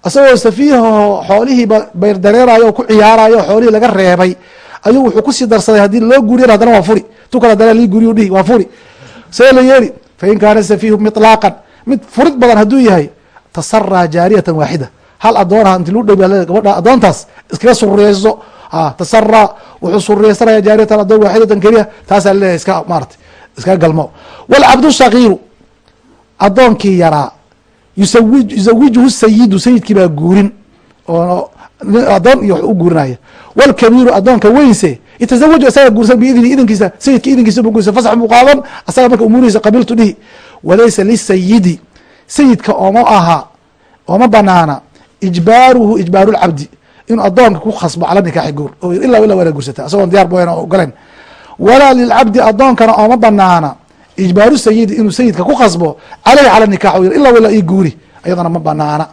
isagoo safiiho xoolihiiba bayrdareerayo o ku ciyaarayo xoolihii laga reebay ayuu wuxuu ku sii darsaday haddii loo guuriyan haddana waa furi tu kale hadana lii guuriyu dhihi waa furi see la yeeli fain kaana safiihu miطlaaqan mid furid badan hadduu yahay tasaraa jaariyatan waaxida hal adoonha inti lu dhowba gabadha adoontaas iskaga suriyeyso tasaraa wuxuu suriyeysanaya jaariyatan adoon waaxidatan keliya taasaa la leeyahay iska maarata iskaga galmo. Walcabdu shakiiru adoonkii yaraa yusawi yusawijuhu sayidu sayidkii baa guurin oo adoon iyo wax u guurinaya. Walkabiiru adoonka weynse itasawaju isaga guursan biidni idinkiisa sayidka idinkiisa bu guursan fasax buu qaadan asaga marka umuurihiisa qabiiltu dhihi. Walaysa lisayidi sayidka ooma aha ooma banaana ijbaaruhu ijbaaru lcabdi inuu adoonka ku khasbo cala nikaaxi guur oo ilaa ilaa waana guursata isagoon diyaar boyan oo ogolayn walaa lilcabdi adoonkana ooma banaana ijbaaru sayidi inuu sayidka ku khasbo caleyhi cala nikax ilaa ilaa ii guuri ayadana ma banaana